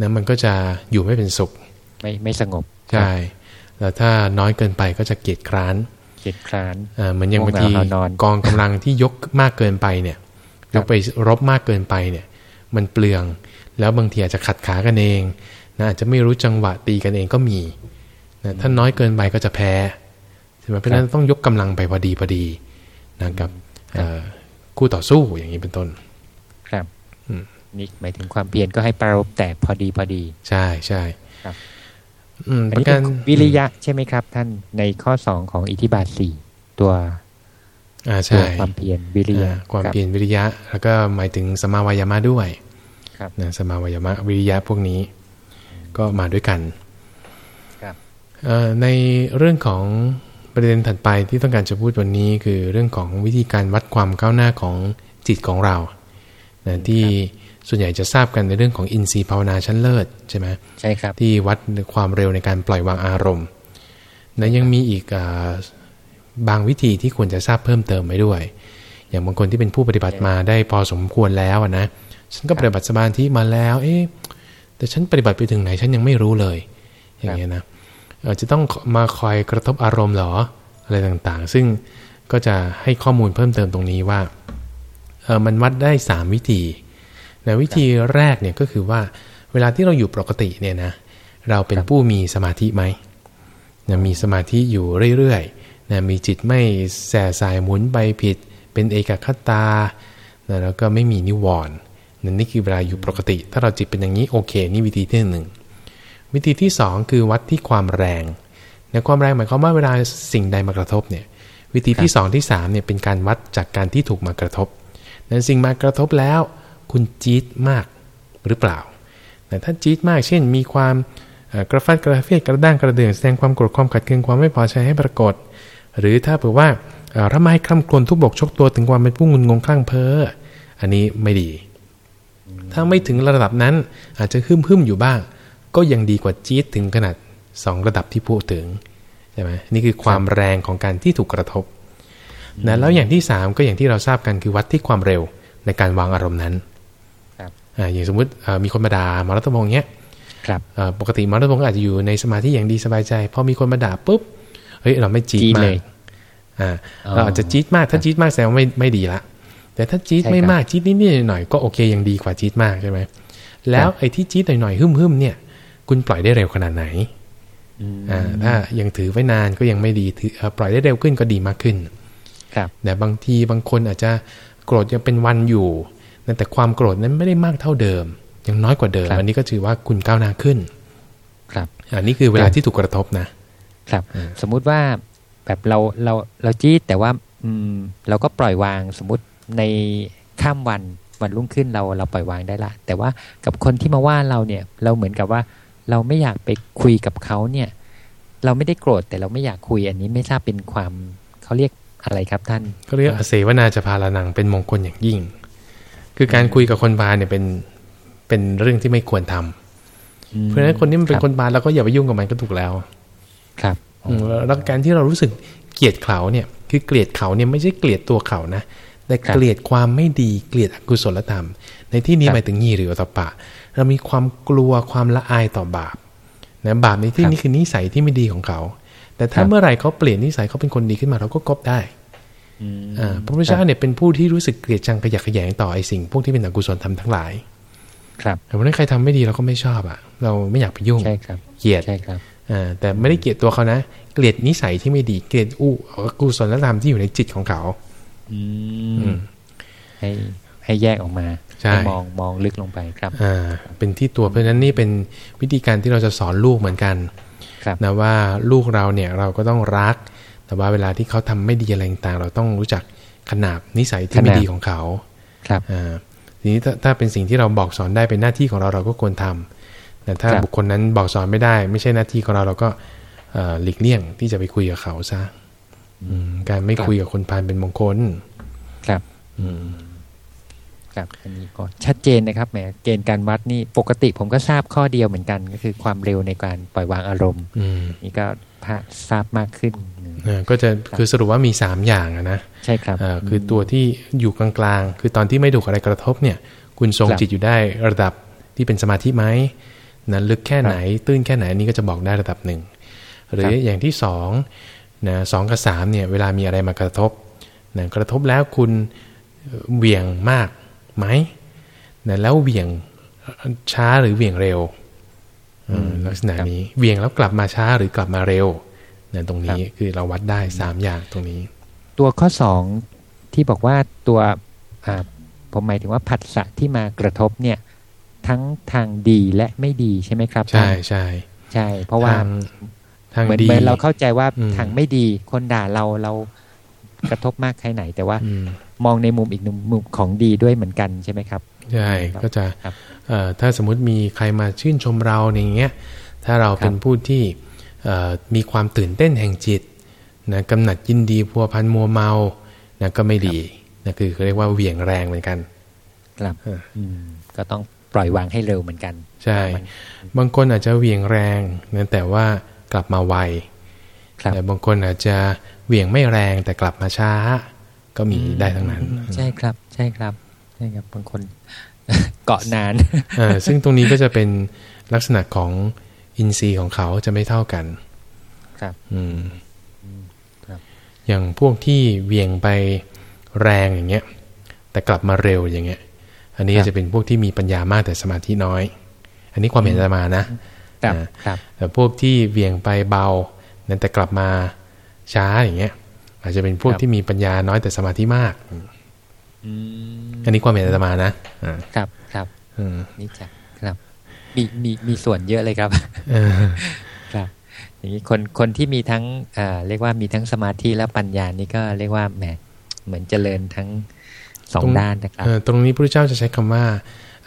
นะมันก็จะอยู่ไม่เป็นสุข ไม่ไม่สงบใช่แล้วถ้าน้อยเกินไปก็จะเกียจคร้านเกียจคร้านเอ่อเหมือนอย่างง่วบางงทีนอนนอนกองกำลังที่ยกมากเกินไปเนี่ย ครัยบกไปรบมากเกินไปเนี่ย มันเปลือง แล้วบางทีอาจจะขัดขากันเองนะอาจจะไม่รู้จังหวะตีกันเองก็มีนะถ้าน้อยเกินไปก็จะแพ้ใช่ไหมเพราะฉะนั้นต้องยกกำลังไปพอดีพอดีนะกับเอ่อคู่ต่อสู้อย่างนี้เป็นต้น ครับอืมนี่หมายถึงความเพียรก็ให้ปรารบแต่พอดีพอดี ใช่ใช่ครับอืมอันประนี้กาเป็รนวิริยะใช่ไหมครับ ท่านในข้อสองของอิทธิบาทสี่ตัว อ่าตัใช่วความเพียรวิริยะอ่าความรับเพียรวิริยะ แล้วก็หมายถึงสมาวายามะด้วยครับนะสมาวายามะวิริยะพวกนี้ก็มาด้วยกันครับเอ่อในเรื่องของประเด็นถัดไปที่ต้องการจะพูดวันนี้คือเรื่องของวิธีการวัดความก้าวหน้าของจิตของเรานะที่ส่วนใหญ่จะทราบกันในเรื่องของอินทรีย์ภาวนาชั้นเลิศใช่ไหมใช่ครับที่วัดความเร็วในการปล่อยวางอารมณ์นะยังมีอีกอา บางวิธีที่ควรจะทราบเพิ่มเติมไปด้วย อย่างบางคนที่เป็นผู้ปฏิบัติมาได้พอสมควรแล้วอะนะฉันก็ปฏิบัติสมาธิมาแล้ว เอ๊ะแต่ฉันปฏิบัติไปถึงไหนฉันยังไม่รู้เลย อย่างเงี้ยนะเอ่อจะต้องมาคอยกระทบอารมณ์เหรออะไรต่างๆ ซึ่งก็จะให้ข้อมูลเพิ่มเติมตรงนี้ว่าเออมันวัดได้ 3 วิธีนะวิธีแรกเนี่ยก็คือว่าเวลาที่เราอยู่ปกติเนี่ยนะเราเป็นผู้มีสมาธิไหมนะมีสมาธิอยู่เรื่อยๆ นะมีจิตไม่แส่สายหมุนไปผิด เป็นเอกคตานะแล้วก็ไม่มีนิวรณ์นั่นนี่คือเวลาอยู่ปกติ ถ้าเราจิตเป็นอย่างนี้โอเค นี่วิธีที่หนึ่งวิธีที่ 2 คือวัดที่ความแรงนะความแรงหมายความว่าเวลาสิ่งใดมากระทบเนี่ยวิธีที่ 2 ที่3เนี่ยเป็นการวัดจากการที่ถูกมากระทบนั้นสิ่งมากระทบแล้ว คุณจี๊ดมากหรือเปล่าแต่ถ้าจี๊ดมากเช่น มีความกระฟัดกระเฟียดกระด้างกระเดื่องแสดงความโกรธความขัดเคืองความไม่พอใจให้ปรากฏ หรือถ้าเผื่อว่าระไมคร่ำครวญทุบบกชกตัวถึงความเป็นผู้งุนงงคลั่งเพ้ออันนี้ไม่ดี ถ้าไม่ถึงระดับนั้นอาจจะหึ่มหึมอยู่บ้าง ก็ยังดีกว่าจี๊ดถึงขนาด2ระดับที่พูดถึงใช่ไหมนี่คือความแรงของการที่ถูกกระทบนะแล้วอย่างที่ 3 ก็อย่างที่เราทราบกันคือวัดที่ความเร็วในการวางอารมณ์นั้นอย่างสมมุติมีคนมาด่ามรดพงษ์เนี้ยปกติมรดพงษ์อาจจะอยู่ในสมาธิอย่างดีสบายใจพอมีคนมาด่าปุ๊บ เฮ้ยเราไม่จี๊ดมากเราอาจจะจี๊ดมากถ้าจี๊ดมากแสดงว่าไม่ไม่ดีละแต่ถ้าจี๊ดไม่มากจี๊ดนิดๆหน่อยๆก็โอเคยังดีกว่าจี๊ดมากใช่ไหมแล้วไอ้ที่จี๊ดหน่อยๆหึ่มๆเนี่ย คุณปล่อยได้เร็วขนาดไหนอ่าถ้ายังถือไว้นานก็ยังไม่ดีถือปล่อยได้เร็วขึ้นก็ดีมากขึ้น ครับแต่บางทีบางคนอาจจะโกรธยังเป็นวันอยู่แต่ความโกรธนั้นไม่ได้มากเท่าเดิม ยังน้อยกว่าเดิม อันนี้ก็ถือว่าคุณก้าวหน้าขึ้น ครับอันนี้คือเวลาที่ถูกกระทบนะ ครับ สมมุติว่าแบบเราเราเราจี๊ดแต่ว่าอืมเราก็ปล่อยวางสมมติในข้ามวันวันรุ่งขึ้นเราเราปล่อยวางได้ละ แต่ว่ากับคนที่มาว่าเราเนี่ยเราเหมือนกับว่าเราไม่อยากไปคุยกับเขาเนี่ย เราไม่ได้โกรธแต่เราไม่อยากคุยอันนี้ไม่ทราบเป็นความเขาเรียกอะไรครับท่านเขาเรียกอเสวนาจะพาลานังเป็นมงคลอย่างยิ่ง คือการคุยกับคนพาเนี่ยเป็นเป็นเรื่องที่ไม่ควรทำเพราะฉะนั้นคนนี้มันเป็นคนพาเราก็อย่าไปยุ่งกับมันก็ถูกแล้ว ครับแล้วการที่เรารู้สึกเกลียดเขาเนี่ยคือเกลียดเขาเนี่ยไม่ใช่เกลียดตัวเขานะแต่เกลียดความไม่ดีเกลียดอกุศลธรรม ในที่นี้หมายถึงยี่หรือตปะ เรามีความกลัวความละอายต่อบาปนะบาปในที่นี้คือนิสัยที่ไม่ดีของเขา แต่ถ้าเมื่อไหร่เขาเปลี่ยนนิสัยเขาเป็นคนดีขึ้นมาเราก็กบได้อ่าพระพุทธเจ้าเนี่ยเป็นผู้ที่รู้สึกเกลียดชังขยะแขยงต่อไอ้สิ่ง พวกที่เป็นอกุศลธรรมทั้งหลาย ครับแต่วันนั้นใครทำไม่ดีเราก็ไม่ชอบอะ เราไม่อยากไปยุ่งใช่ครับเกลียดใช่ครับอ่า แต่ไม่ได้เกลียดตัวเขานะ เกลียดนิสัยที่ไม่ดี เกลียดอู้อกุศลธรรมที่อยู่ในจิตของเขา อืมให้ให้แยกออกมาให้มองมองลึกลงไปครับอ่าเป็นที่ตัวเพราะฉะนั้นนี่เป็นวิธีการที่เราจะสอนลูกเหมือนกันนะว่าลูกเราเนี่ยเราก็ต้องรัก แต่ว่าเวลาที่เขาทำไม่ดีอะไรต่างเราต้องรู้จักขนาบนิสัยที่ไม่ดีของเขา ครับอ่าทีนี้ถ้าถ้าเป็นสิ่งที่เราบอกสอนได้เป็นหน้าที่ของเราเราก็ควรทำ แต่ถ้าบุคคลนั้นบอกสอนไม่ได้ ไม่ใช่หน้าที่ของเราเราก็หลีกเลี่ยงที่จะไปคุยกับเขาซะการไม่คุยกับคนพาลเป็นมงคล ครับ อืมครับอันนี้ก็ชัดเจนนะครับแหมเกณฑ์การวัดนี่ปกติผมก็ทราบข้อเดียวเหมือนกัน ก็คือความเร็วในการปล่อยวางอารมณ์นี่ก็พระทราบมากขึ้นก็จะคือสรุปว่ามีสามอย่างนะใช่ครับคือตัวที่อยู่กลางๆ คือตอนที่ไม่ถูกอะไรกระทบเนี่ย คุณทรงจิตอยู่ได้ระดับที่เป็นสมาธิไหม นั้นลึกแค่ไหน ตื้นแค่ไหนนี่ก็จะบอกได้ระดับหนึ่ง หรืออย่างที่สองนะสองกับสามเนี่ยเวลามีอะไรมากระทบนะกระทบแล้วคุณเหวี่ยงมากไหมนะแล้วเหวี่ยงช้าหรือเหวี่ยงเร็วลักษณะนี้เหวี่ยงแล้วกลับมาช้าหรือกลับมาเร็วเนี่ยตรงนี้คือเราวัดได้สามอย่างตรงนี้ ตัวข้อสองที่บอกว่าตัวผมหมายถึงว่าผัสสะที่มากระทบเนี่ย ทั้งทางดีและไม่ดีใช่ไหมครับ ใช่ใช่ใช่ เพราะว่าเหมือนเหมือนเราเข้าใจว่าทางไม่ดีคนด่าเราเรากระทบมากแค่ไหน แต่ว่ามองในมุมอีกมุมของดีด้วยเหมือนกันใช่ไหมครับใช่ก็จะถ้าสมมุติมีใครมาชื่นชมเราอย่างเงี้ยถ้าเราเป็นผู้ที่มีความตื่นเต้นแห่งจิตนะกำหนัดยินดีพัวพันมัวเมานะก็ไม่ดีนะคือเขาเรียกว่าเหวี่ยงแรงเหมือนกัน ครับก็ต้อง ปล่อยวางให้เร็วเหมือนกัน ใช่ บางคนอาจจะเหวี่ยงแรงนะแต่ว่ากลับมาไวแต่บางคนอาจจะเหวี่ยงไม่แรงแต่กลับมาช้า ก็มีได้ทั้งนั้น ใช่ครับ ใช่ครับใช่ครับบางคนเกาะนานซึ่งตรงนี้ก็จะเป็นลักษณะของอินทรีย์ของเขาจะไม่เท่ากัน ครับ อืมครับอย่างพวกที่เวียงไปแรงอย่างเงี้ย แต่กลับมาเร็วอย่างเงี้ย อันนี้จะเป็นพวกที่มีปัญญามากแต่สมาธิน้อย อันนี้ความเห็นอาตมานะครับครับแต่พวกที่เวียงไปเบานั้นแต่กลับมาช้าอย่างเงี้ย อาจจะเป็นพวกครับที่มีปัญญาน้อยแต่สมาธิมากอืมอันนี้ความเห็นอาตมานะอ่าครับครับอืมนี่จ้ะครับ มีมีมีส่วนเยอะเลยครับเออครับ อย่างนี้คนคนที่มีทั้งอ่าเรียกว่ามีทั้งสมาธิและปัญญานี่ก็เรียกว่าแหมเหมือนเจริญทั้ง สองด้านนะครับเอ่อตรงนี้พระเจ้าจะใช้คำว่า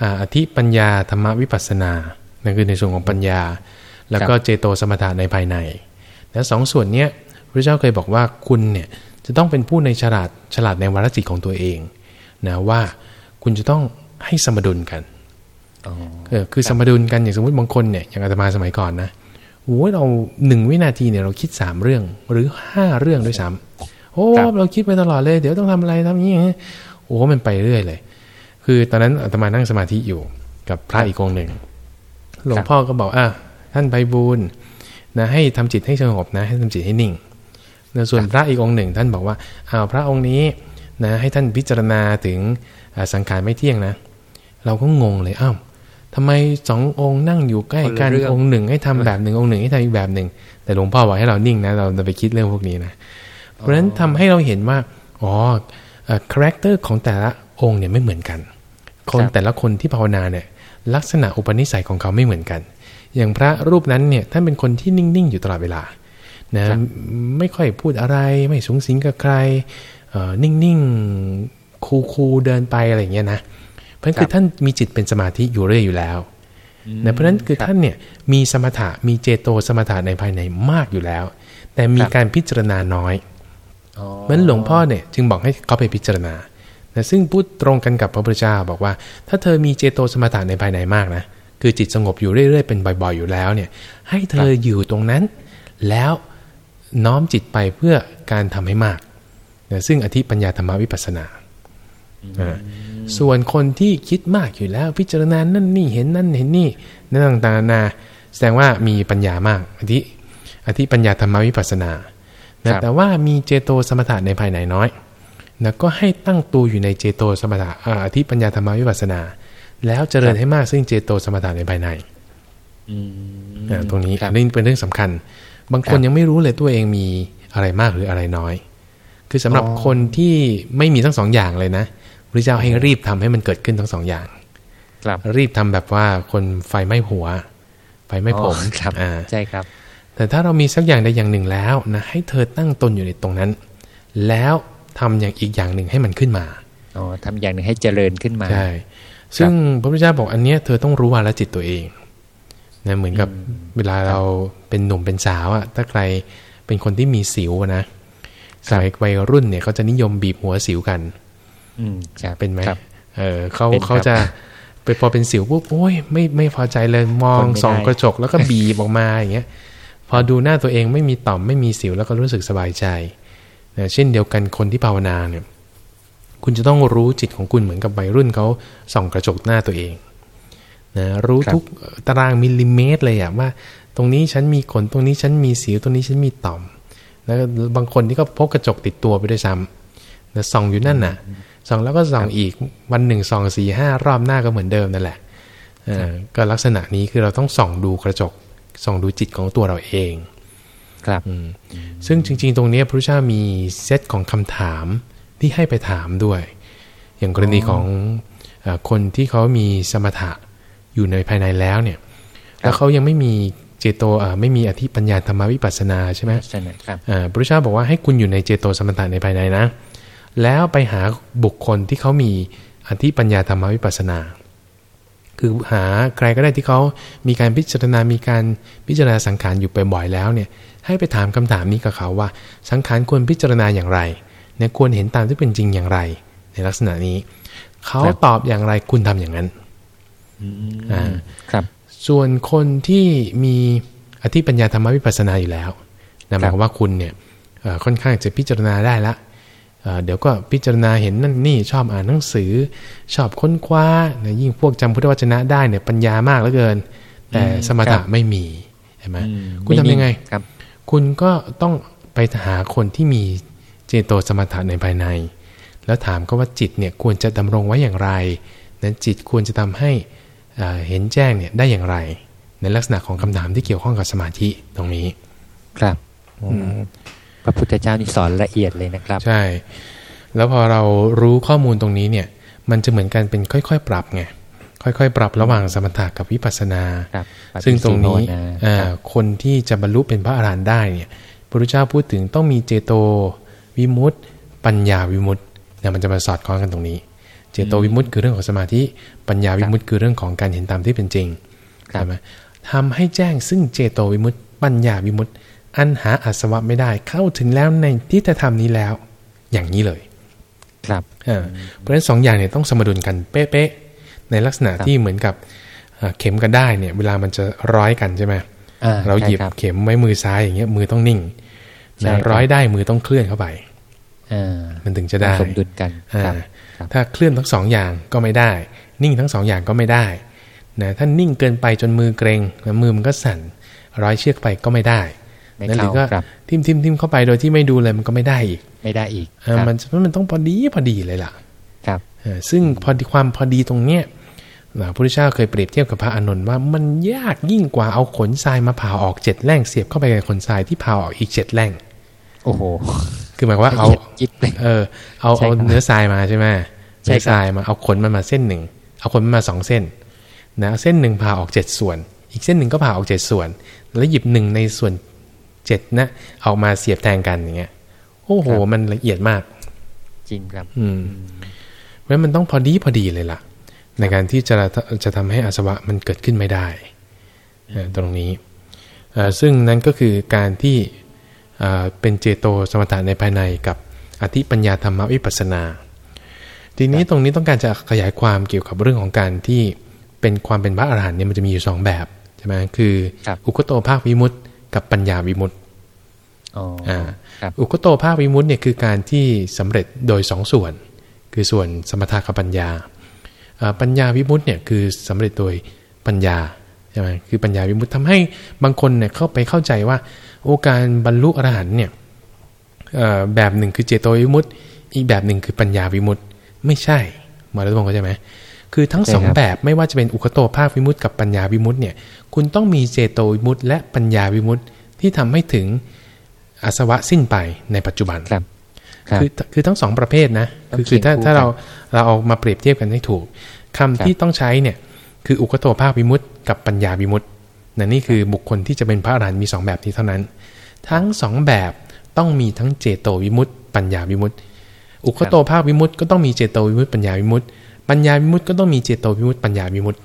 อ่าอธิปัญญาธรรมวิปัสสนานั่นคือในส่วนของปัญญา แล้วก็เจโตสมถะในภายในและสองส่วนเนี้ยพระเจ้าเคยบอกว่าคุณเนี่ยจะต้องเป็นผู้ในฉลาดฉลาดในวาระจิตของตัวเองนะว่าคุณจะต้องให้สมดุลกันอ๋อเออคือสมดุลกันอย่างสมมติบางคนเนี่ยอย่างอาตมาสมัยก่อนนะโอ้ยเราหนึ่งวินาทีเนี่ยเราคิดสามเรื่องหรือห้าเรื่องด้วยซ้ำโอ้เราคิดไปตลอดเลย เดี๋ยวต้องทำอะไรทำอย่างนี้ อย่างนี้โอ้มันไปเรื่อยเลย คือตอนนั้นอาตมานั่งสมาธิอยู่กับพระอีกองค์หนึ่ง หลวงพ่อก็บอกอะท่านไปบูญนะให้ทำจิตให้สงบนะ ให้ทำจิตให้นิ่งนะส่วนพระอีกองค์หนึ่ง ท่านบอกว่าอ้าวพระองค์นี้นะให้ท่านพิจารณาถึงอ่าสังขารไม่เที่ยงนะ เราก็งงเลยอ้าวทำไมสององค์นั่งอยู่ใกล้กันคนละเรื่ององค์หนึ่งให้ทำแบบหนึ่งองค์หนึ่งให้ทำอีกแบบหนึ่ง แต่หลวงพ่อบอกให้เรานิ่งนะ เราจะไปคิดเรื่องพวกนี้นะ เพราะฉะนั้นทำให้เราเห็นว่าอ๋อ character ของแต่ละองค์เนี่ยไม่เหมือนกัน คนครับแต่ละคนที่ภาวนาเนี่ยลักษณะอุปนิสัยของเขาไม่เหมือนกัน อย่างพระรูปนั้นเนี่ยท่านเป็นคนที่นิ่ง ๆ อยู่ตลอดเวลานะครับไม่ค่อยพูดอะไรไม่สูงสิงกับใครเอ่อนิ่ง ๆ คูลๆเดินไปอะไรอย่างเงี้ยนะเพราะฉะนั้นคือท่านมีจิตเป็นสมาธิอยู่เรื่อยอยู่แล้วนะเพราะฉะนั้นคือท่านเนี่ยมีสมถะมีเจโตสมถะในภายในมากอยู่แล้ว แต่มีครับการพิจารณาน้อย อ๋อเพราะฉะนั้นหลวงพ่อเนี่ยจึงบอกให้เขาไปพิจารณานะซึ่งพูดตรงกันกับพระพุทธเจ้าบอกว่า ถ้าเธอมีเจโตสมถะในภายในมากนะคือจิตสงบอยู่เรื่อยๆเป็นบ่อยๆอยู่แล้วเนี่ย ให้เธออยู่ตรงนั้น แล้วน้อมจิตไปเพื่อการทำให้มากนะซึ่งอธิปัญญาธรรมวิปัสสนา ส่วนคนที่คิดมากอยู่แล้ว พิจารณานั่นนี่เห็นนั่นเห็นนี่นั่นต่างๆนานาแสดงว่ามีปัญญามากอธิอธิปัญญาธรรมวิปัสสนา นะแต่ว่ามีเจโตสมถะในภายในน้อยนะก็ให้ตั้งตัวอยู่ในเจโตสมถะอ่าอธิปัญญาธรรมวิปัสสนา แล้วเจริญให้มากซึ่งเจโตสมถะในภายในอืมอ่าตรงนี้ครับอันนี้เป็นเรื่องสำคัญ บางคนครับยังไม่รู้เลยตัวเองมีอะไรมากหรืออะไรน้อย คือสำหรับอ๋อคนที่ไม่มีทั้งสองอย่างเลยนะพระเจ้าให้รีบทำให้มันเกิดขึ้นทั้งสองอย่างครับรีบทำแบบว่าคนไฟไหม้หัว ไฟไหม้ผมอ๋อครับอ่าใช่ครับ แต่ถ้าเรามีสักอย่างใดอย่างหนึ่งแล้วนะให้เธอตั้งตนอยู่ในตรงนั้น แล้วทำอย่างอีกอย่างหนึ่งให้มันขึ้นมาอ๋อทำอย่างหนึ่งให้เจริญขึ้นมาใช่ซึ่งพระพุทธเจ้าบอกอันเนี้ยเธอต้องรู้วาลจิตตัวเองนะเหมือนกับเวลาเราเป็นหนุ่มเป็นสาวอะถ้าใครเป็นคนที่มีสิวอะนะสมัยวัยรุ่นเนี่ยเขาจะนิยมบีบหัวสิวกัน อืมครับเป็นไหมครับเออเขาเป็นครับเขาจะไปพอเป็นสิวปุ๊บโอ้ยไม่ไม่พอใจเลยมองทนไม่ได้ส่องกระจกแล้วก็บีบออกมาอย่างเงี้ยพ อดูหน้าตัวเองไม่มีต่อมไม่มีสิวแล้วก็รู้สึกสบายใจนะเช่นเดียวกันคนที่ภาวนาเนี่ยคุณจะต้องรู้จิตของคุณเหมือนกับวัยรุ่นเขาส่องกระจกหน้าตัวเองนะรู้รทุกตารางมิลลิเมตรเลยอะว่า ตรงนี้ฉันมีขนตรงนี้ฉันมีสิวตรงนี้ฉันมีต่อม แล้วบางคนที่ก็พกกระจกติดตัวไปด้วยซ้ำนะส่องอยู่นั่นน่ะส่องแล้วก็ส่องอีกวันหนึ่งส่องสี่ห้ารอบหน้าก็เหมือนเดิมนั่นแหละก็ลักษณะนี้คือเราต้องส่องดูกระจก ส่องดูจิตของตัวเราเอง ครับอืมซึ่งจริง ๆ ตรงนี้พระพุทธเจ้ามีเซตของคำถามที่ให้ไปถามด้วย อย่างกรณีของเออคนที่เขามีสมถะอยู่ในภายในแล้วเนี่ย แล้วเขายังไม่มีเจโตอ่าไม่มีอธิปัญญาธรรมวิปัสสนาใช่ไหมใช่ไหมครับอ่าพระพุทธเจ้าบอกว่าให้คุณอยู่ในเจโตสมถะในภายในนะ แล้วไปหาบุคคลที่เขามีอธิปัญญาธรรมวิปัสสนา คือหาใครก็ได้ที่เขามีการพิจารณา มีการพิจารณาสังขารอยู่บ่อยๆแล้วเนี่ย ให้ไปถามคำถามนี้กับเขาว่า สังขารควรพิจารณาอย่างไรเนี่ยควรเห็นตามที่เป็นจริงอย่างไร ในลักษณะนี้ เขาครับตอบอย่างไรคุณทำอย่างนั้นอ่าครับ ส่วนคนที่มีอธิปัญญาธรรมวิปัสสนาอยู่แล้วนะหมายความว่าคุณเนี่ยเอ่อค่อนข้างจะพิจารณาได้ละ เอ่อเดี๋ยวก็พิจารณาเห็นนั่นนี่ชอบอ่านหนังสือ ชอบค้นคว้านะยิ่งพวกจำพุทธวจนะได้เนี่ยปัญญามากเหลือเกิน แต่อืมสมครัถะบไม่มีเห็นไหมอืมคุณทำยังไงครับ คุณก็ต้องไปหาคนที่มีเจโตสมถะในภายใน แล้วถามก็ว่าจิตเนี่ยควรจะดำรงไว้อย่างไรนั้นจิตควรจะทำให้เห็นแจ้งเนี่ยได้อย่างไร ในลักษณะของคำถามที่เกี่ยวข้องกับสมาธิตรงนี้ ครับ พระพุทธเจ้านี่สอนละเอียดเลยนะครับ ใช่ แล้วพอเรารู้ข้อมูลตรงนี้เนี่ย มันจะเหมือนกันเป็นค่อยๆ ปรับไงค่อยๆ ปรับระหว่างสมถะกับวิปัสสนา ซึ่งตรงนี้คนที่จะบรรลุเป็นพระอรหันต์ได้เนี่ยพระพุทธเจ้าพูดถึงต้องมีเจโตวิมุตติปัญญาวิมุตติเนี่ยมันจะมาสอดคล้องกันตรงนี้ เจโตวิมุตติคือเรื่องของสมาธิ ปัญญาวิมุตติคือเรื่องของการเห็นตามที่เป็นจริงใช่ไหมทำให้แจ้งซึ่งเจโตวิมุตติปัญญาวิมุตติ อันหาอาสวะไม่ได้เข้าถึงแล้วในที่จะทำนี้แล้ว อย่างนี้เลย ครับเพราะฉะนั้นสองอย่างเนี่ยต้องสมดุลกันเป๊ะในลักษณะที่เหมือนกับเข็มกันได้เนี่ย เวลามันจะร้อยกันใช่ไหมเราหยิบเข็มไว้มือซ้ายอย่างเงี้ยมือต้องนิ่งนะร้อยได้มือต้องเคลื่อนเข้าไปมันถึงจะได้สมดุลกันถ้าเคลื่อนทั้งสองอย่างก็ไม่ได้ นิ่งทั้งสองอย่างก็ไม่ได้นะถ้านิ่งเกินไปจนมือเกรงแล้วมือมันก็สั่น ร้อยเชือกไปก็ไม่ได้ นั่นหรือก็ทิมทิมทิมเข้าไปโดยที่ไม่ดูเลยมันก็ไม่ได้อีก ไม่ได้อีกมันมันต้องพอดีพอดีเลยล่ะ ครับซึ่งพอดีความพอดีตรงเนี้ยพระพุทธเจ้าเคยเปรียบเทียบกับพระอานนท์ว่ามันยากยิ่งกว่าเอาขนทรายมาผ่าออกเจ็ดแหล่งเสียบเข้าไปในขนทรายที่ผ่าออกอีกเจ็ดแหล่ง โอ้โห คือหมายว่าเอาเออ เอาเอาเนื้อทรายมาใช่ไหมเนื้อทรายมาเอาขนมันมาเส้นหนึ่ง เอาขนมันมาสองเส้นนะเส้นหนึ่งผ่าออกเจ็ดส่วน อีกเส้นหนึ่งก็ผ่าออกเจ็ดส่วน แล้วหยิบหนึ่งในส่วน เจ็ดนะเอามาเสียบแทนกันอย่างเงี้ยโอ้โห มันละเอียดมาก จริงครับ อืมเพราะมันต้องพอดีพอดีเลยล่ะ ในการที่จะจะทำให้อาสวะมันเกิดขึ้นไม่ได้ตรงนี้ซึ่งนั้นก็คือการที่เป็นเจโตสมถะในภายในกับอธิปัญญาธรรมวิปัสนา ทีนี้ตรงนี้ต้องการจะขยายความเกี่ยวกับเรื่องของการที่เป็นความเป็นพระอรหันต์เนี่ยมันจะมีอยู่สองแบบใช่ไหมคือ อุคโตภาควิมุตต์ กับปัญญาวิมุตต์อุคโตภาควิมุตต์เนี่ยคือการที่สำเร็จโดยสองส่วน คือส่วนสมถะกับปัญญา ปัญญาวิมุตต์เนี่ยคือสำเร็จโดยปัญญาใช่ไหมคือปัญญาวิมุตต์ทำให้บางคนเนี่ยเข้าไปเข้าใจว่า โอการบรรลุอรหันต์เนี่ยแบบหนึ่งคือเจโตวิมุตต์อีกแบบหนึ่งคือปัญญาวิมุตต์ไม่ใช่มาแล้วมองเข้าใจไหม คือทั้งสองแบบไม่ว่าจะเป็นอุคโตภาควิมุตต์กับปัญญาวิมุตต์เนี่ย คุณต้องมีเจโตวิมุตต์และปัญญาวิมุตต์ที่ทำให้ถึงอาสวะสิ้นไปในปัจจุบันครับคือคือทั้งสองประเภทนะคือคือถ้าถ้าเราเราเอามาเปรียบเทียบกันให้ถูกคำที่ต้องใช้เนี่ยคืออุกโตภาควิมุตต์กับปัญญาวิมุตต์นั่นนี่คือบุคคลที่จะเป็นพระอรหันต์มีสองแบบนี้เท่านั้น ทั้งสองแบบต้องมีทั้งเจโตวิมุตต์ปัญญาวิมุตต์อุคโตภาควิมุตต์ก็ต้องมีเจโตวิมุตต์ปัญญาวิมุตต์ ปัญญาวิมุตต์ก็ต้องมีเจโตวิมุตต์ปัญญาวิมุตต์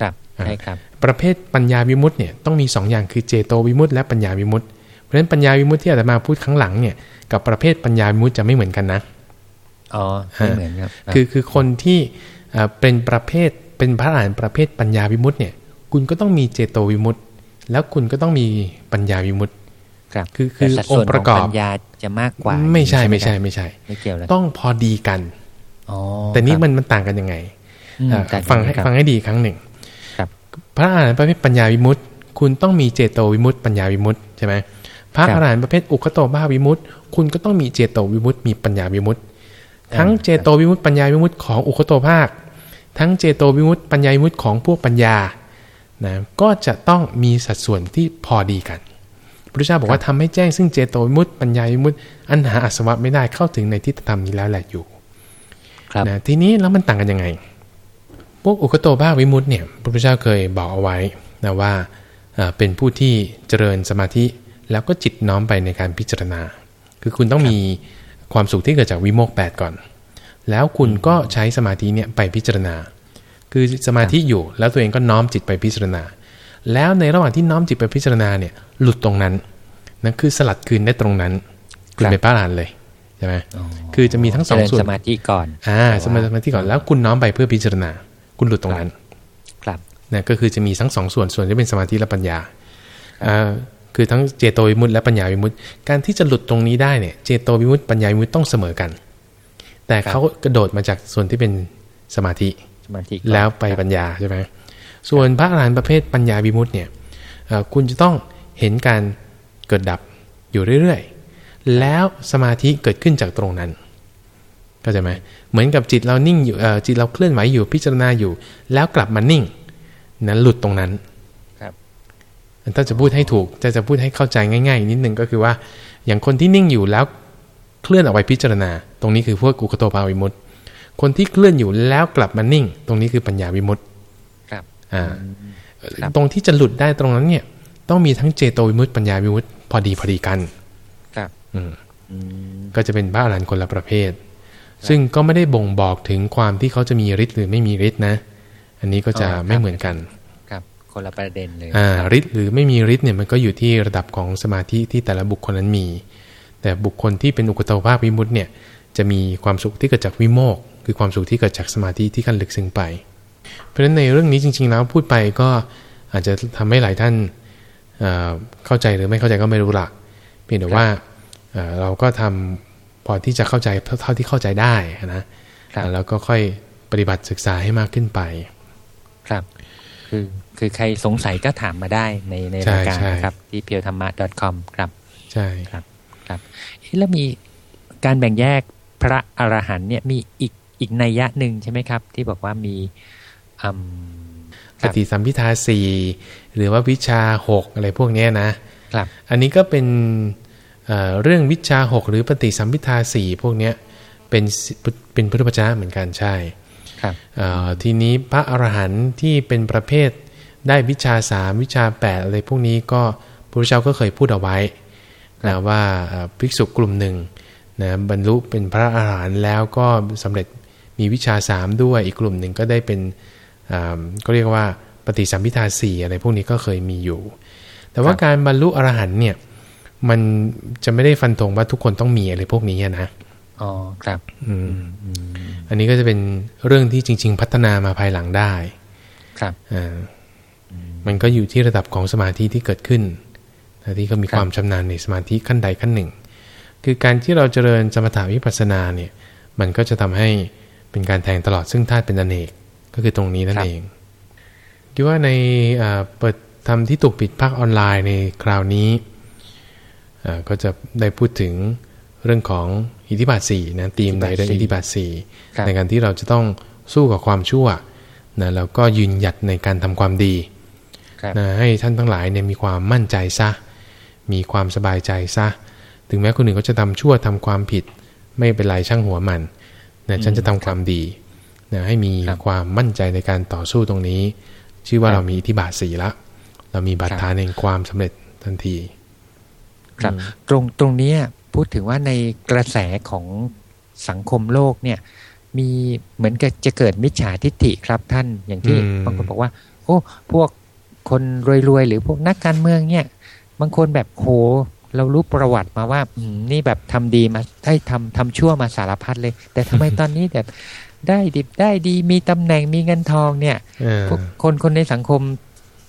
ครับใช่ครับ ประเภทปัญญาวิมุตต์เนี่ยต้องมี2ออย่างคือเจโตวิมุตต์และปัญญาวิมุตต์เพราะฉะนั้นปัญญาวิมุตต์ที่อาจจะมาพูดครั้งหลังเนี่ยกับประเภทปัญญาวิมุตจะไม่เหมือนกันนะอ๋อไม่เหมือนครับคือคือคนที่เป็นประเภทเป็นพระอรหันต์ประเภทปัญญาวิมุตเนี่ย คุณก็ต้องมีเจโตวิมุตแล้วคุณก็ต้องมีปัญญาวิมุตครับคือคือองค์ประกอบปัญญาจะมากกว่า ไม่ใช่ไม่ใช่ไม่ใช่ไม่เกี่ยวเลยต้องพอดีกันอ๋อ แต่นี้มันมันต่างกันยังไงฟังให้ฟังให้ดีครั้งหนึ่งครับพระอรหันต์ประเภทปัญญาวิมุตคุณต้องมีเจโตวิมุตปัญญาวิมุตใช่ไหมพระอรหันต์ประเภทอุคโตบ้าวิมุตต์คุณก็ต้องมีเจโตวิมุตต์มีปัญญาวิมุตต์ทั้งเจโตวิมุตต์ปัญญาวิมุตต์ของอุคโตภาค ทั้งเจโตวิมุตต์ปัญญาวิมุตต์ของพวกปัญญานะก็จะต้องมีสัดส่วนที่พอดีกันพระเจ้าบอกว่าทำให้แจ้งซึ่งเจโตวิมุตต์ปัญญาวิมุตต์อันหาอาสวะไม่ได้เข้าถึงในทิฏฐธรรมนี้แล้วแหละอยู่ นะทีนี้แล้วมันต่างกันยังไง พวกอุคโตภาควิมุตต์เนี่ยพระพุทธเจ้าเคยบอกเอาไว้นะว่าเป็นผู้ที่เจริญสมาธิแล้วก็จิตน้อมไปในการพิจารณา คือคุณต้องมีความสุขที่เกิดจากวิโมกแปดก่อน แล้วคุณก็ใช้สมาธิเนี่ยไปพิจารณา คือสมาธิอยู่แล้วตัวเองก็น้อมจิตไปพิจารณา แล้วในระหว่างที่น้อมจิตไปพิจารณาเนี่ยหลุดตรงนั้นนั่นคือสลัดคืนได้ตรงนั้นคุณไปป้าอ่านเลย ใช่ไหมคือจะมีทั้งสองส่วนสมาธิก่อนอ่าสมาธิก่อนแล้วคุณน้อมไปเพื่อพิจารณา คุณหลุดตรงนั้นครับนะก็คือจะมีทั้งสองส่วนส่วนที่เป็นสมาธิและปัญญาคือทั้งเจโตวิมุตต์และปัญญาวิมุตต์การที่จะหลุดตรงนี้ได้เนี่ยเจโตวิมุตต์ปัญญาวิมุตต์ต้องเสมอกัน แต่เขากระโดดมาจากส่วนที่เป็นสมาธิสมาธิแล้วไปปัญญาใช่ไหมส่วนพระอรหันต์ประเภทปัญญาวิมุตต์เนี่ยคุณจะต้องเห็นการเกิดดับอยู่เรื่อยๆ แล้วสมาธิเกิดขึ้นจากตรงนั้นเข้าใจไหมเหมือนกับจิตเรานิ่งอยู่เอ่อจิตเราเคลื่อนไหวอยู่พิจารณาอยู่ แล้วกลับมานิ่ง นั้นหลุดตรงนั้นครับถ้าจะพูดให้ถูกจะจะพูดให้เข้าใจง่ายๆนิดนึงก็คือว่า อย่างคนที่นิ่งอยู่แล้วเคลื่อนออกไปพิจารณา ตรงนี้คือพวกกุกโตภาวิมุตติคนที่เคลื่อนอยู่แล้วกลับมานิ่ง ตรงนี้คือปัญญาวิมุตติครับ อ่าครับตรงที่จะหลุดได้ตรงนั้นเนี่ย ต้องมีทั้งเจโตวิมุตติปัญญาวิมุตติพอดีพอดีกันครับอืมอืม ก็จะเป็นพระอรหันต์คนละประเภท ซึ่งก็ไม่ได้บ่งบอกถึงความที่เขาจะมีฤทธิ์หรือไม่มีฤทธิ์นะ อันนี้ก็จะอ๋อครับไม่เหมือนกันครับคนละประเด็นเลยอ่าครับฤทธิ์หรือไม่มีฤทธิ์เนี่ยมันก็อยู่ที่ระดับของสมาธิที่แต่ละบุคคลนั้นมี แต่บุคคลที่เป็นอุกตภาพวิมุตติเนี่ยจะมีความสุขที่เกิดจากวิโมกข์คือความสุขที่เกิดจากสมาธิที่ขั้นลึกซึ้งไป เพราะฉะนั้นในเรื่องนี้จริง ๆ แล้วพูดไปก็อาจจะทำให้หลายท่านเอ่อเข้าใจหรือไม่เข้าใจก็ไม่รู้ละเพียงแต่ว่า เอ่อเราก็ทำพอที่จะเข้าใจเท่าที่เข้าใจได้นะครับแล้วก็ค่อยปฏิบัติศึกษาให้มากขึ้นไป ครับ คือคือใครสงสัยก็ถามมาได้ในในใช่รายการใช่นะครับ ที่เพียวธรรมะ .com ครับ ใช่ครับเอ๊ะแล้วมีการแบ่งแยกพระอรหันต์เนี่ยมีอีกอีกนัยยะหนึ่งใช่ไหมครับ ที่บอกว่ามีอืมคปรับฏิสัมพิทาสี่หรือว่าวิชาหกอะไรพวกเนี้ยนะครับ อันนี้ก็เป็น เอ่อเรื่องวิชาหกหรือปฏิสัมพิทาสี่พวกเนี้ยเป็นสิเป็นพุทธปัจจาเหมือนกันใช่ครับเอ่อทีนี้พระอรหันต์ที่เป็นประเภทได้วิชาสามวิชาแปดอะไรพวกนี้ก็พระพุทธเจ้าก็เคยพูดเอาไว้นะว่าเอ่อภิกษุกลุ่มหนึ่งนะบรรลุเป็นพระอรหันต์แล้วก็สำเร็จมีวิชาสามด้วยอีกกลุ่มหนึ่งก็ได้เป็นอ่าก็เรียกว่าปฏิสัมพิทาสี่อะไรพวกนี้ก็เคยมีอยู่ แต่ว่าการบรรลุอรหันต์เนี่ย มันจะไม่ได้ฟันธงว่าทุกคนต้องมีอะไรพวกนี้อะนะอ๋อครับ อืมอันนี้ก็จะเป็นเรื่องที่จริง ๆ พัฒนามาภายหลังได้ ครับอ่ามันก็อยู่ที่ระดับของสมาธิที่เกิดขึ้นนะที่เขามีครับความชำนาญในสมาธิขั้นใดขั้นหนึ่ง คือการที่เราเจริญสมถาวิปัสสนาเนี่ย มันก็จะทำให้เป็นการแทงตลอดซึ่งธาตุเป็นอเนกก็คือตรงนี้นั่นเองคิดว่าในอ่าเปิดทำที่ถูกปิดภาคออนไลน์ในคราวนี้อ่า ก็จะได้พูดถึงเรื่องของอิทธิบาทสี่นะตีมในเรื่องอิทธิบาทสี่ครับในการที่เราจะต้องสู้กับความชั่วนะแล้วก็ยืนหยัดในการทำความดีครับนะให้ท่านทั้งหลายเนี่ยมีความมั่นใจซะ มีความสบายใจซะ ถึงแม้คนอื่นเขาจะทำชั่วทำความผิด ไม่เป็นไรช่างหัวมันนะฉันจะทำความดีนะให้มีครับความมั่นใจในการต่อสู้ตรงนี้ ชื่อว่าครับเรามีอิทธิบาทสีละ เรามีบาดครับฐานแห่งความสำเร็จทันที ครับตรงตรงเนี้ยพูดถึงว่าในกระแสของสังคมโลกเนี่ย มีเหมือนกับจะเกิดมิจฉาทิฏฐิครับท่านอย่างที่อืมบางคนบอกว่า โอ้พวกคนรวยๆหรือพวกนักการเมืองเนี่ย บางคนแบบโหเรารู้ประวัติมาว่าอืมนี่แบบทำดีมาได้ทำทำชั่วมาสารพัดเลย แต่ทำไมตอนนี้แบบได้ดิบได้ดีมีตำแหน่งมีเงินทองเนี่ยเออพวกคนคนในสังคม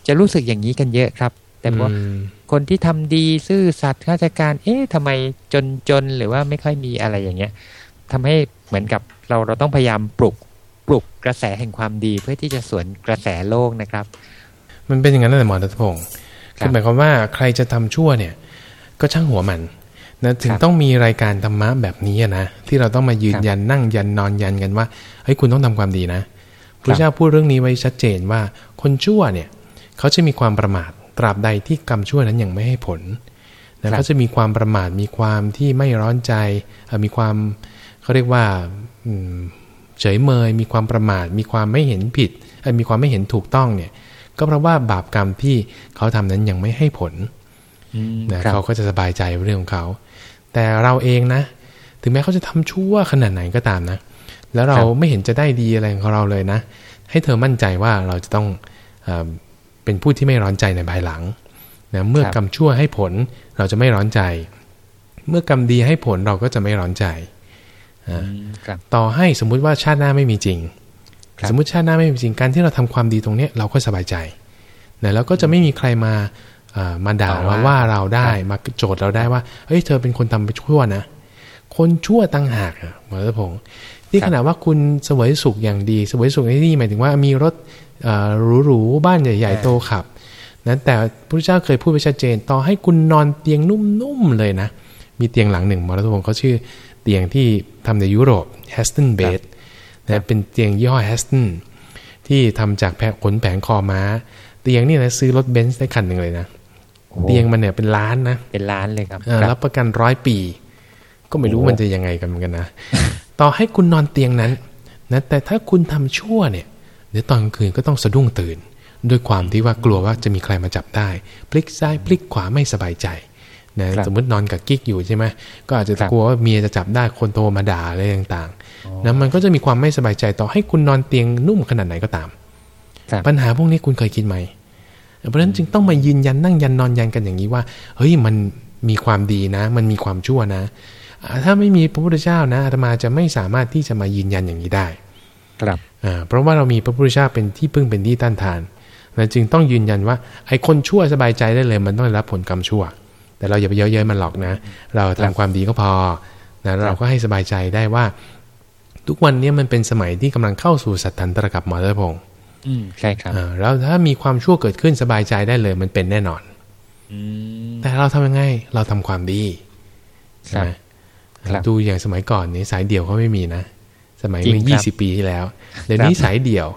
จะรู้สึกอย่างนี้กันเยอะครับ แต่ว่าอืมคนที่ทำดีซื่อสัตย์ข้าราชการ เอ๊ะทำไมจนจนหรือว่าไม่ค่อยมีอะไรอย่างเงี้ยทำให้เหมือนกับเราเราต้องพยายามปลุกปลุกกระแสแห่งความดีเพื่อที่จะสวนกระแสโลกนะครับ มันเป็นอย่างนั้นแหละหมอรัตพงศ์ครับคือหมายความว่าใครจะทำชั่วเนี่ย ก็ช่างหัวมันนะถึงครับต้องมีรายการธรรมะแบบนี้อะนะที่เราต้องมายืนครับยันนั่งยันนอนยันกันว่าเฮ้ยคุณต้องทำความดีนะพครัระบเจ้าพูดเรื่องนี้ไว้ชัดเจนว่าคนชั่วเนี่ย เขาจะมีความประมาท ตราบใดที่กรรมชั่วนั้นยังไม่ให้ผลนะเขาจะมีความประมาทมีความที่ไม่ร้อนใจเอ่อมีความเขาเรียกว่าอืมเฉยเมย มีความประมาท มีความไม่เห็นผิดเอ่อมีความไม่เห็นถูกต้องเนี่ย ก็เพราะว่าบาปกรรมที่เขาทำนั้นยังไม่ให้ผลนะเขาก็จะสบายใจเรื่องของเขา แต่เราเองนะ ถึงแม้เขาจะทำชั่วขนาดไหนก็ตามนะ แล้วเราครับไม่เห็นจะได้ดีอะไรของเราเลยนะ ให้เธอมั่นใจว่าเราจะต้อง เออเป็นผู้ที่ไม่ร้อนใจในภายหลังนะเมื่อกรรมชั่วให้ผลเราจะไม่ร้อนใจ เมื่อกรรมดีให้ผลเราก็จะไม่ร้อนใจอ่าครับต่อให้สมมุติว่าชาติหน้าไม่มีจริงครับสมมุติชาติหน้าไม่มีจริงการที่เราทำความดีตรงเนี้ยเราก็สบายใจนะแล้วก็จะไม่มีใครมาเอ่อมาด่าต่อว่ามาว่าเราได้ครับมาโจทย์เราได้ว่าเฮ้ยเธอเป็นคนทำไปชั่วนะคนชั่วตั้งหากอะหมอรัตพงศ์ที่ขนาดว่าคุณเสวยสุขอย่างดีเสวยสุขในที่นี่หมายถึงว่ามีรถเอ่อ หรูๆบ้านใหญ่ๆโตขับนะแต่พระเจ้าเคยพูดไว้ชัดเจน ต่อให้คุณนอนเตียงนุ่มๆเลยนะ มีเตียงหลังหนึ่งหมอรัตพงศ์เขาชื่อเตียงที่ทำในยุโรป h a s t o n b e d นะเป็นเตียงยี่ห้อ h a s t o n ที่ทำจากแผงขนแผงคอม้า เตียงนี่นะซื้อรถเบนซ์ได้คันหนึ่งเลยนะโอ้เตียงมันเนี่ยเป็นล้านนะ เป็นล้านเลยครับเออครัรับบประกันร้อยปี ก็ไม่รู้โอ้มันจะยังไงกันเหมือนกันนะ ต่อให้คุณนอนเตียงนั้นนะแต่ถ้าคุณทำชั่วเนี่ย เดี๋ยวตอนกลางคืนก็ต้องสะดุ้งตื่น ด้วยความที่ว่ากลัวว่าจะมีใครมาจับได้ พลิกซ้ายพลิกขวาไม่สบายใจนะครับสมมตินอนกับกิ๊กอยู่ใช่ไหมก็อาจจะครับกลัวว่าเมียจะจับได้คนโทรมาด่าอะไรต่างๆนะมันก็จะมีความไม่สบายใจต่อให้คุณนอนเตียงนุ่มขนาดไหนก็ตามครับปัญหาพวกนี้คุณเคยคิดไหม เพราะฉะนั้นจึงต้องมายืนยันนั่งยันนอนยันกันอย่างนี้ว่า เฮ้ยมันมีความดีนะ มันมีความชั่วนะอ่าถ้าไม่มีพระพุทธเจ้านะอาตมาจะไม่สามารถที่จะมายืนยันอย่างนี้ได้ ครับอ่าเพราะว่าเรามีพระพุทธเจ้าเป็นที่พึ่งเป็นที่ต้านทานเราจึงต้องยืนยันว่าไอ้คนชั่วสบายใจได้เลย มันต้องได้รับผลกรรมชั่ว แต่เราอย่าไปเยอะเย้ยมันหรอกนะ เราทำความดีก็พอนะเราก็ให้สบายใจได้ว่า ทุกวันนี้มันเป็นสมัยที่กำลังเข้าสู่สัตตันตรกับหมอเตอร์พงศ์อืมใช่ครับอ่าแล้วถ้ามีความชั่วเกิดขึ้นสบายใจได้เลย มันเป็นแน่นอนอืมแต่เราทำยังไงเราทำความดีใช่ไหมครับดูอย่างสมัยก่อนนี้สายเดี่ยวเขาไม่มีนะ สมัยจริเมื่งอคยี่รับสิบปีที่แล้วเดี๋ยวนี้สายเดี่ยว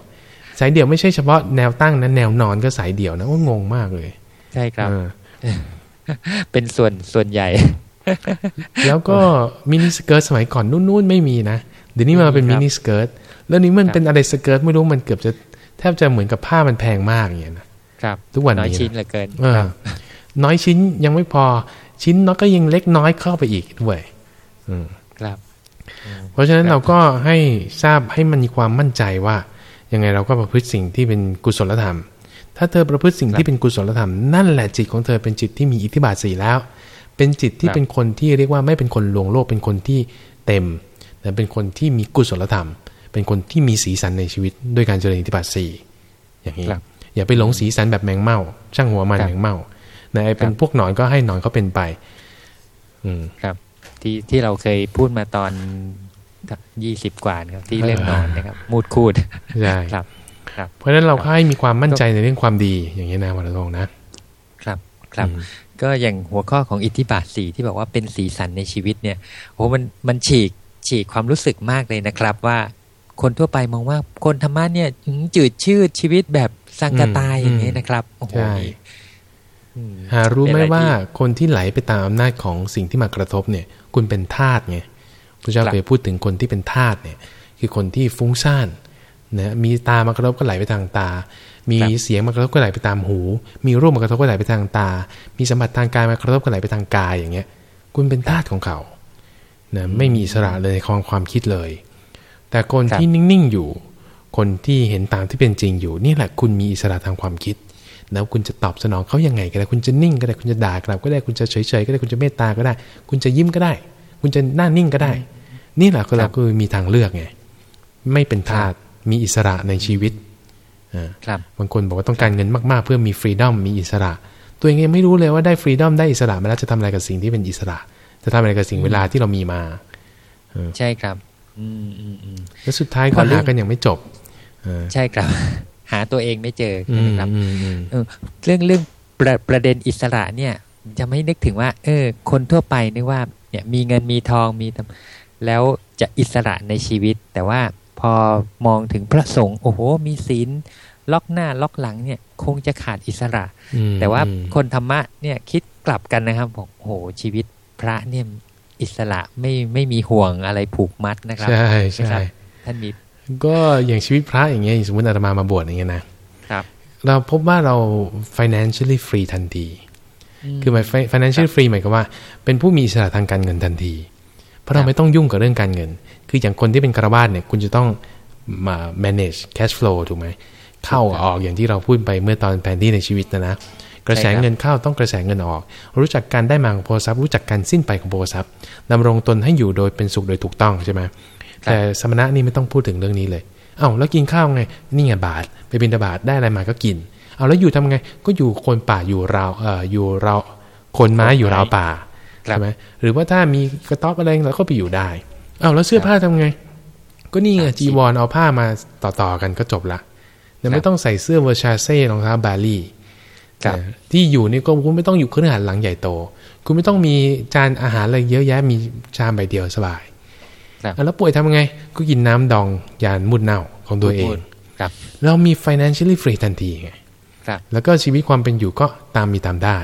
สายเดี่ยวไม่ใช่เฉพาะแนวตั้งนะแนวนอนก็สายเดี่ยวนะว่างงมากเลย ใช่ครับเออเป็นส่วนส่วนใหญ่ แล้วก็มินิสเกิร์ตสมัยก่อนนู่นๆไม่มีนะเดี๋ยวนี้มาเป็นไม่มิมีครับนิสเกิร์ตแล้วนี้มันครับเป็นอะไรสเกิร์ตไม่รู้มันเกือบจะแทบจะเหมือนกับผ้ามันแพงมากอย่างเงี้ยนะครับ ทุกวันน้อยนี้ชิ้นนะเหลือเกินเออน้อยชิ้นยังไม่พอชิ้นน้อยก็ยังเล็กน้อยเข้าไปอีกด้วยอืมครับ เพราะฉะนั้นครับเราก็ให้ทราบให้มันมีความมั่นใจว่ายังไงเราก็ประพฤติสิ่งที่เป็นกุศลธรรม ถ้าเธอประพฤติสิ่งที่เป็นกุศลธรรม นั่นแหละจิตของเธอเป็นจิตที่มีอิทธิบาทสีแล้ว เป็นจิตที่เป็นคนที่เรียกว่าไม่เป็นคนลวงโลกเป็นคนที่เต็มแต่เป็นคนที่มีกุศลธรรม เป็นคนที่มีสีสันในชีวิตด้วยการเจริญอิทธิบาทสี่อย่างนี้ครับอย่าไปหลงสีสันแบบแมงเม่าช่างหัวมันครับแมงเม่านะไอ้เป็นครับพวกหนอนก็ให้หนอนเขาเป็นไป อืมครับ ที่ที่เราเคยพูดมาตอนยี่สิบกว่านะครับที่เรื่องนอนนะครับมูดคูดใช่ครับ ครับ เพราะฉะนั้นเราก็ให้มีความมั่นใจในเรื่องความดีอย่างนี้นะวันทงนะครับครับอืมก็อย่างหัวข้อของอิทธิบาทสีที่บอกว่าเป็นสีสันในชีวิตเนี่ยโอ้มันมันฉีกฉีกความรู้สึกมากเลยนะครับว่าคนทั่วไปมองว่าคนธรรมะเนี่ยอืมจืดชืดชีวิตแบบสังกตายอย่างนี้นะครับโอ้โหใช่อืมหารู้ไหมเป็นอะไรว่าที่คนที่ไหลไปตามอำนาจของสิ่งที่มากระทบเนี่ย คุณเป็นทาสไงพระเจ้าครับเคยพูดถึงคนที่เป็นทาสเนี่ยคือคนที่ฟุ้งซ่านนะมีตามากระทบก็ไหลไปทางตา มีเสียงมากระทบก็ไหลไปตามหู มีรูปมากระทบก็ไหลไปทางตา มีสัมผัสทางกายมากระทบก็ไหลไปทางกายอย่างเงี้ย คุณเป็นทาสของเขานะไม่มีอิสระเลยของความคิดเลย แต่คนครับที่นิ่งๆอยู่ คนที่เห็นตามที่เป็นจริงอยู่ นี่แหละคุณมีอิสระทางความคิด แล้วคุณจะตอบสนองเขายังไงก็ได้คุณจะนิ่งก็ได้คุณจะด่ากลับก็ได้คุณจะเฉยๆก็ได้คุณจะเมตตาก็ได้ คุณจะยิ้มก็ได้ คุณจะหน้านิ่งก็ได้ นี่แหละคือเราคือมีทางเลือกไงไม่เป็นทาสมีอิสระในชีวิตอ่าครับบางคนบอกว่าต้องการเงินมากๆ เพื่อมีฟรีดอมมีอิสระ ตัวเองยังไม่รู้เลยว่าได้ฟรีดอมได้อิสระมาแล้วจะทำอะไรกับสิ่งที่เป็นอิสระ จะทำอะไรกับสิ่งเวลาที่เรามีมาใช่ครับ อืมอืมอืมแล้วสุดท้ายพก็อเรื่หาองกันยังไม่จบเออใช่ครับ หาตัวเองไม่เจออืใช่ไหมมครับอืมอืมเออเรื่องเรื่องประประเด็นอิสระเนี่ย จะไม่นึกถึงว่า เออ คนทั่วไปนึกว่า เนี่ยมีเงินมีทองมีทำแล้วจะอิสระในชีวิต แต่ว่าพอมองถึงพระสงฆ์โอ้โห มีศีลล็อกหน้าล็อกหลังเนี่ย คงจะขาดอิสระอืมแต่ว่าอืมคนธรรมะเนี่ยคิดกลับกันนะครับบอกโอ้โหชีวิตพระเนี่ยอิสระไม่ไม่มีห่วงอะไรผูกมัดนะครับใช่นะคใช่รับท่านมี ก็อย่างชีวิตพระอย่างเงี้ยสมมติอาตมามาบวชอย่างเงี้ยนะครับ เราพบว่าเรา financially free ทันที คือหมาย financially free หมายความว่า เป็นผู้มีอิสระทางการเงินทันที เพราะเราไม่ต้องยุ่งกับเรื่องการเงิน คืออย่างคนที่เป็นคารวาสเนี่ยคุณจะต้องมา manage cash flow ถูกไหมเข้าออกอย่างที่เราพูดไปเมื่อตอนแผนที่ในชีวิตนะนะกระแสเงินเข้าต้องกระแสเงินออก รู้จักการได้มาของโภคทรัพย์รู้จักการสิ้นไปของโภคทรัพย์ดำรงตนให้อยู่โดยเป็นสุขโดยถูกต้องใช่ไหม แต่สมณะนี่ไม่ต้องพูดถึงเรื่องนี้เลย เอ้าแล้วกินข้าวไง นี่ไงบาทไปบินบาทได้อะไรมาก็กิน เอาแล้วอยู่ทำไง ก็อยู่คนป่าอยู่ราวเอ่ออยู่ราวคนไม้อยู่ราวป่าครับใช่ไหมหรือว่าถ้ามีกระต๊อบอะไรเราก็ไปอยู่ได้ เอ้าแล้วเสื้อผ้าทำไง ก็นี่ไงครับจีวรเอาผ้ามาต่อๆกันก็จบละแต่ครัไม่บต้องใส่เสื้อเวอร์ชาเซ่รองเท้าบาลี่ครับเออที่อยู่นี่ก็คุณไม่ต้องอยู่เครื่องอาหารหลังใหญ่โต คุณไม่ต้องมีจานอาหารอะไรเยอะแยะมีชามใบเดียวสบายครับอะ แล้วป่วยทำไงก็กินน้ำดองยามุดเน่าของตัวเองครับ เรามี financially free ทันทีไงครับ แล้วก็ชีวิตความเป็นอยู่ก็ตามมีตามได้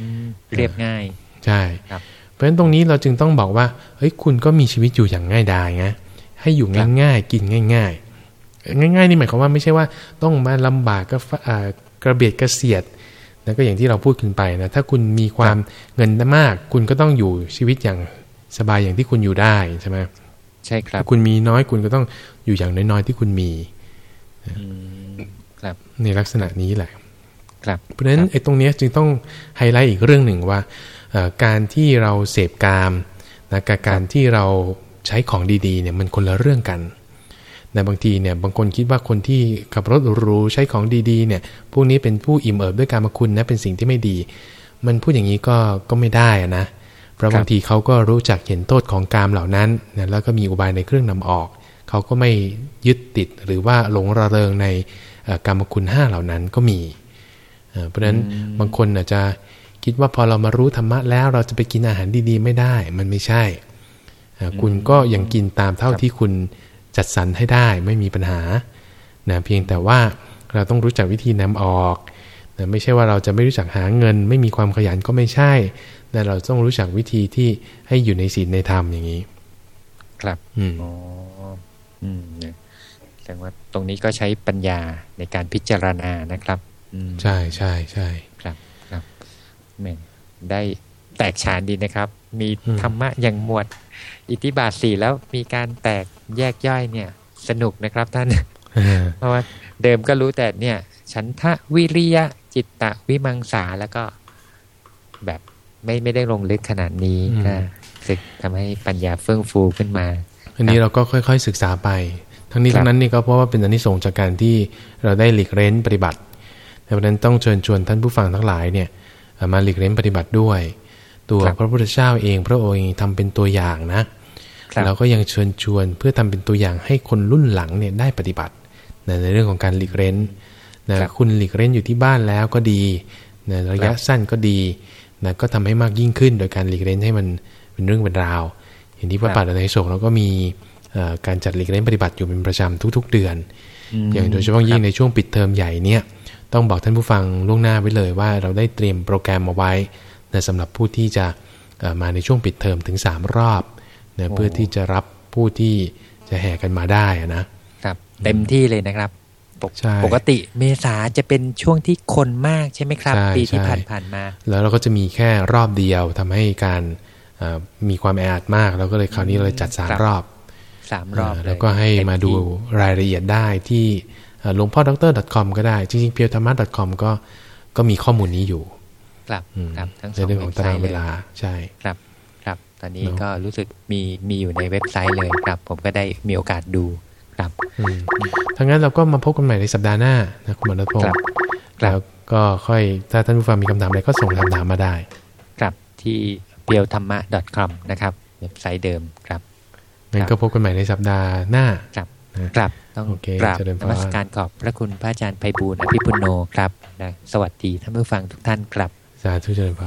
อืมเรียบง่าย ใช่ครับเพราะฉะนั้นตรงนี้เราจึงต้องบอกว่าเฮ้ยคุณก็มีชีวิตอยู่อย่างง่ายดายไงให้อยู่ครับง่ายๆกินง่าย ๆ ง่าย ๆ นี่หมายความว่าไม่ใช่ว่าต้องมาลำบากก็ฟะอ่ากระเบียดกระเสียดนะก็อย่างที่เราพูดขึ้นไปนะถ้าคุณมีความเงินมาก คุณก็ต้องอยู่ชีวิตอย่างสบายอย่างที่คุณอยู่ได้ใช่ไหม ใช่ครับถ้าคุณมีน้อยคุณก็ต้องอยู่อย่างน้อยๆที่คุณมีอืมครับในลักษณะนี้แหละ ครับ เพราะฉะนั้นไอ้ตรงเนี้ยจึงต้องไฮไลท์อีกเรื่องหนึ่งว่าเอ่อการที่เราเสพกามนะกับการที่เราใช้ของดีๆเนี่ยมันคนละเรื่องกันนะบางทีเนี่ยบางคนคิดว่าคนที่ขับรถหรูใช้ของดีๆเนี่ยพวกนี้เป็นผู้อิ่มเอิบด้วยการมาคุณนะเป็นสิ่งที่ไม่ดี มันพูดอย่างนี้ก็ก็ไม่ได้อะนะ เพราะครับบางทีเขาก็รู้จักเห็นโทษของกามเหล่านั้นนะแล้วก็มีอุบายในเครื่องนำออก เขาก็ไม่ยึดติดหรือว่าหลงระเริงในเอ่อกามคุณห้าเหล่านั้นก็มีเอ่อเพราะฉะนั้นบางคนอาจจะคิดว่าพอเรามารู้ธรรมะแล้วเราจะไปกินอาหารดีๆ ไม่ได้ มันไม่ใช่เอ่อคุณก็ยังกินตามเท่าที่คุณจัดสรรให้ได้ไม่มีปัญหานะเพียงแต่ว่าเราต้องรู้จักวิธีนำออกนะไม่ใช่ว่าเราจะไม่รู้จักหาเงิน ไม่มีความขยันก็ไม่ใช่ แต่เราต้องรู้จักวิธีที่ให้อยู่ในศีลในธรรมอย่างนี้ ครับ อืมอ๋ออืมเนี่ยแสดงว่าตรงนี้ก็ใช้ปัญญาในการพิจารณานะครับอืมใช่ใช่ใช่ครับครับแม่ได้แตกฉานดีนะครับ มีอืมธรรมะอย่างหมวด อิทธิบาทสี่แล้วมีการแตกแยกย่อยเนี่ย สนุกนะครับท่านเออเพราะว่าเดิมก็รู้แต่เนี่ย ฉันทะวิริยะจิตตะวิมังสาแล้วก็แบบ ไม่ไม่ได้ลงลึกขนาดนี้ก็สึกทำให้ปัญญาเฟื่องฟูขึ้นมา อันนี้เราก็ค่อย ๆศึกษาไป ทั้งนี้ครับทั้งนั้นนี่ก็เพราะว่าเป็นอานิสงส์จากการที่เราได้หลีกเล้นปฏิบัติดังนั้นต้องเชิญชวนท่านผู้ฟังทั้งหลายเนี่ยเอ่อมาหลีกเล้นปฏิบัติด้วย ตัวครับพระพุทธเจ้าเอง พระองค์เองทำเป็นตัวอย่างนะครับเราก็ยังเชิญชวนเพื่อทำเป็นตัวอย่างให้คนรุ่นหลังเนี่ยได้ปฏิบัตินะในเรื่องของการหลีกเล้นนะครับคุณหลีกเล้นอยู่ที่บ้านแล้วก็ดีนะระยะครับสั้นก็ดี นะก็ทำให้มากยิ่งขึ้น โดยการหลีกเล้นให้มันเป็นเรื่องเป็นราว อย่างที่พระครับป่าในโศกเราก็มีเอ่อการจัดหลีกเล่นปฏิบัติอยู่เป็นประจำทุก ๆ เดือน อย่างโดยเฉพาะยิ่งในช่วงปิดเทอมใหญ่เนี่ยต้องบอกท่านผู้ฟังล่วงหน้าไว้เลยว่าเราได้เตรียมโปรแกรมมาไว้นะสำหรับผู้ที่จะเอ่อมาในช่วงปิดเทอมถึง 3 รอบนะโอ้เพื่อที่จะรับผู้ที่จะแห่กันมาได้อะนะครับ เต็มที่เลยนะครับ ปกใช่ปกติเมษาจะเป็นช่วงที่คนมากใช่ไหมครับใช่ปีที่ใช่ผ่านผ่านๆมา แล้วเราก็จะมีแค่รอบเดียวทำให้การเอ่อมีความแออัดมากเราก็เลยคราวนี้เราเลยจัดสามครับรอบสามรอบอ่าเลยแล้วก็ให้เต็มาดูที่รายละเอียดได้ที่หลวงพ่อดร .com ก็ได้ จริงๆเพียวธรรมะ .com ก็ก็มีข้อมูลนี้อยู่ ครับอืมครับทั้งสในองเรื่องของตารางเวลาว็บไซต์ใช่ยครับครับ ตอนนี้เนอะก็รู้สึกมีมีอยู่ในเว็บไซต์เลยครับ ผมก็ได้มีโอกาสดู ครับอืมทั้างนั้นเราก็มาพบกันใหม่ในสัปดาห์หน้านะคุณมรดพงครับศ์ครับแล้วก็ค่อยถ้าท่านผู้ฟังมีคำถามอะไรก็ส่งคำถามมาได้ ครับที่เปียวธรรมะ .com นะครับเว็บไซต์เดิมครับงั้คนรับก็พบกันใหม่ในสัปดาห์หน้าครับนะครับต้องโอเคกราบเจริญพรนมัสการขอบพระคุณพระอาจารย์ไพบูลย์อภิปุโนครับนะสวัสดีท่านผู้ฟังทุกท่านครับ สาธุเจริญพร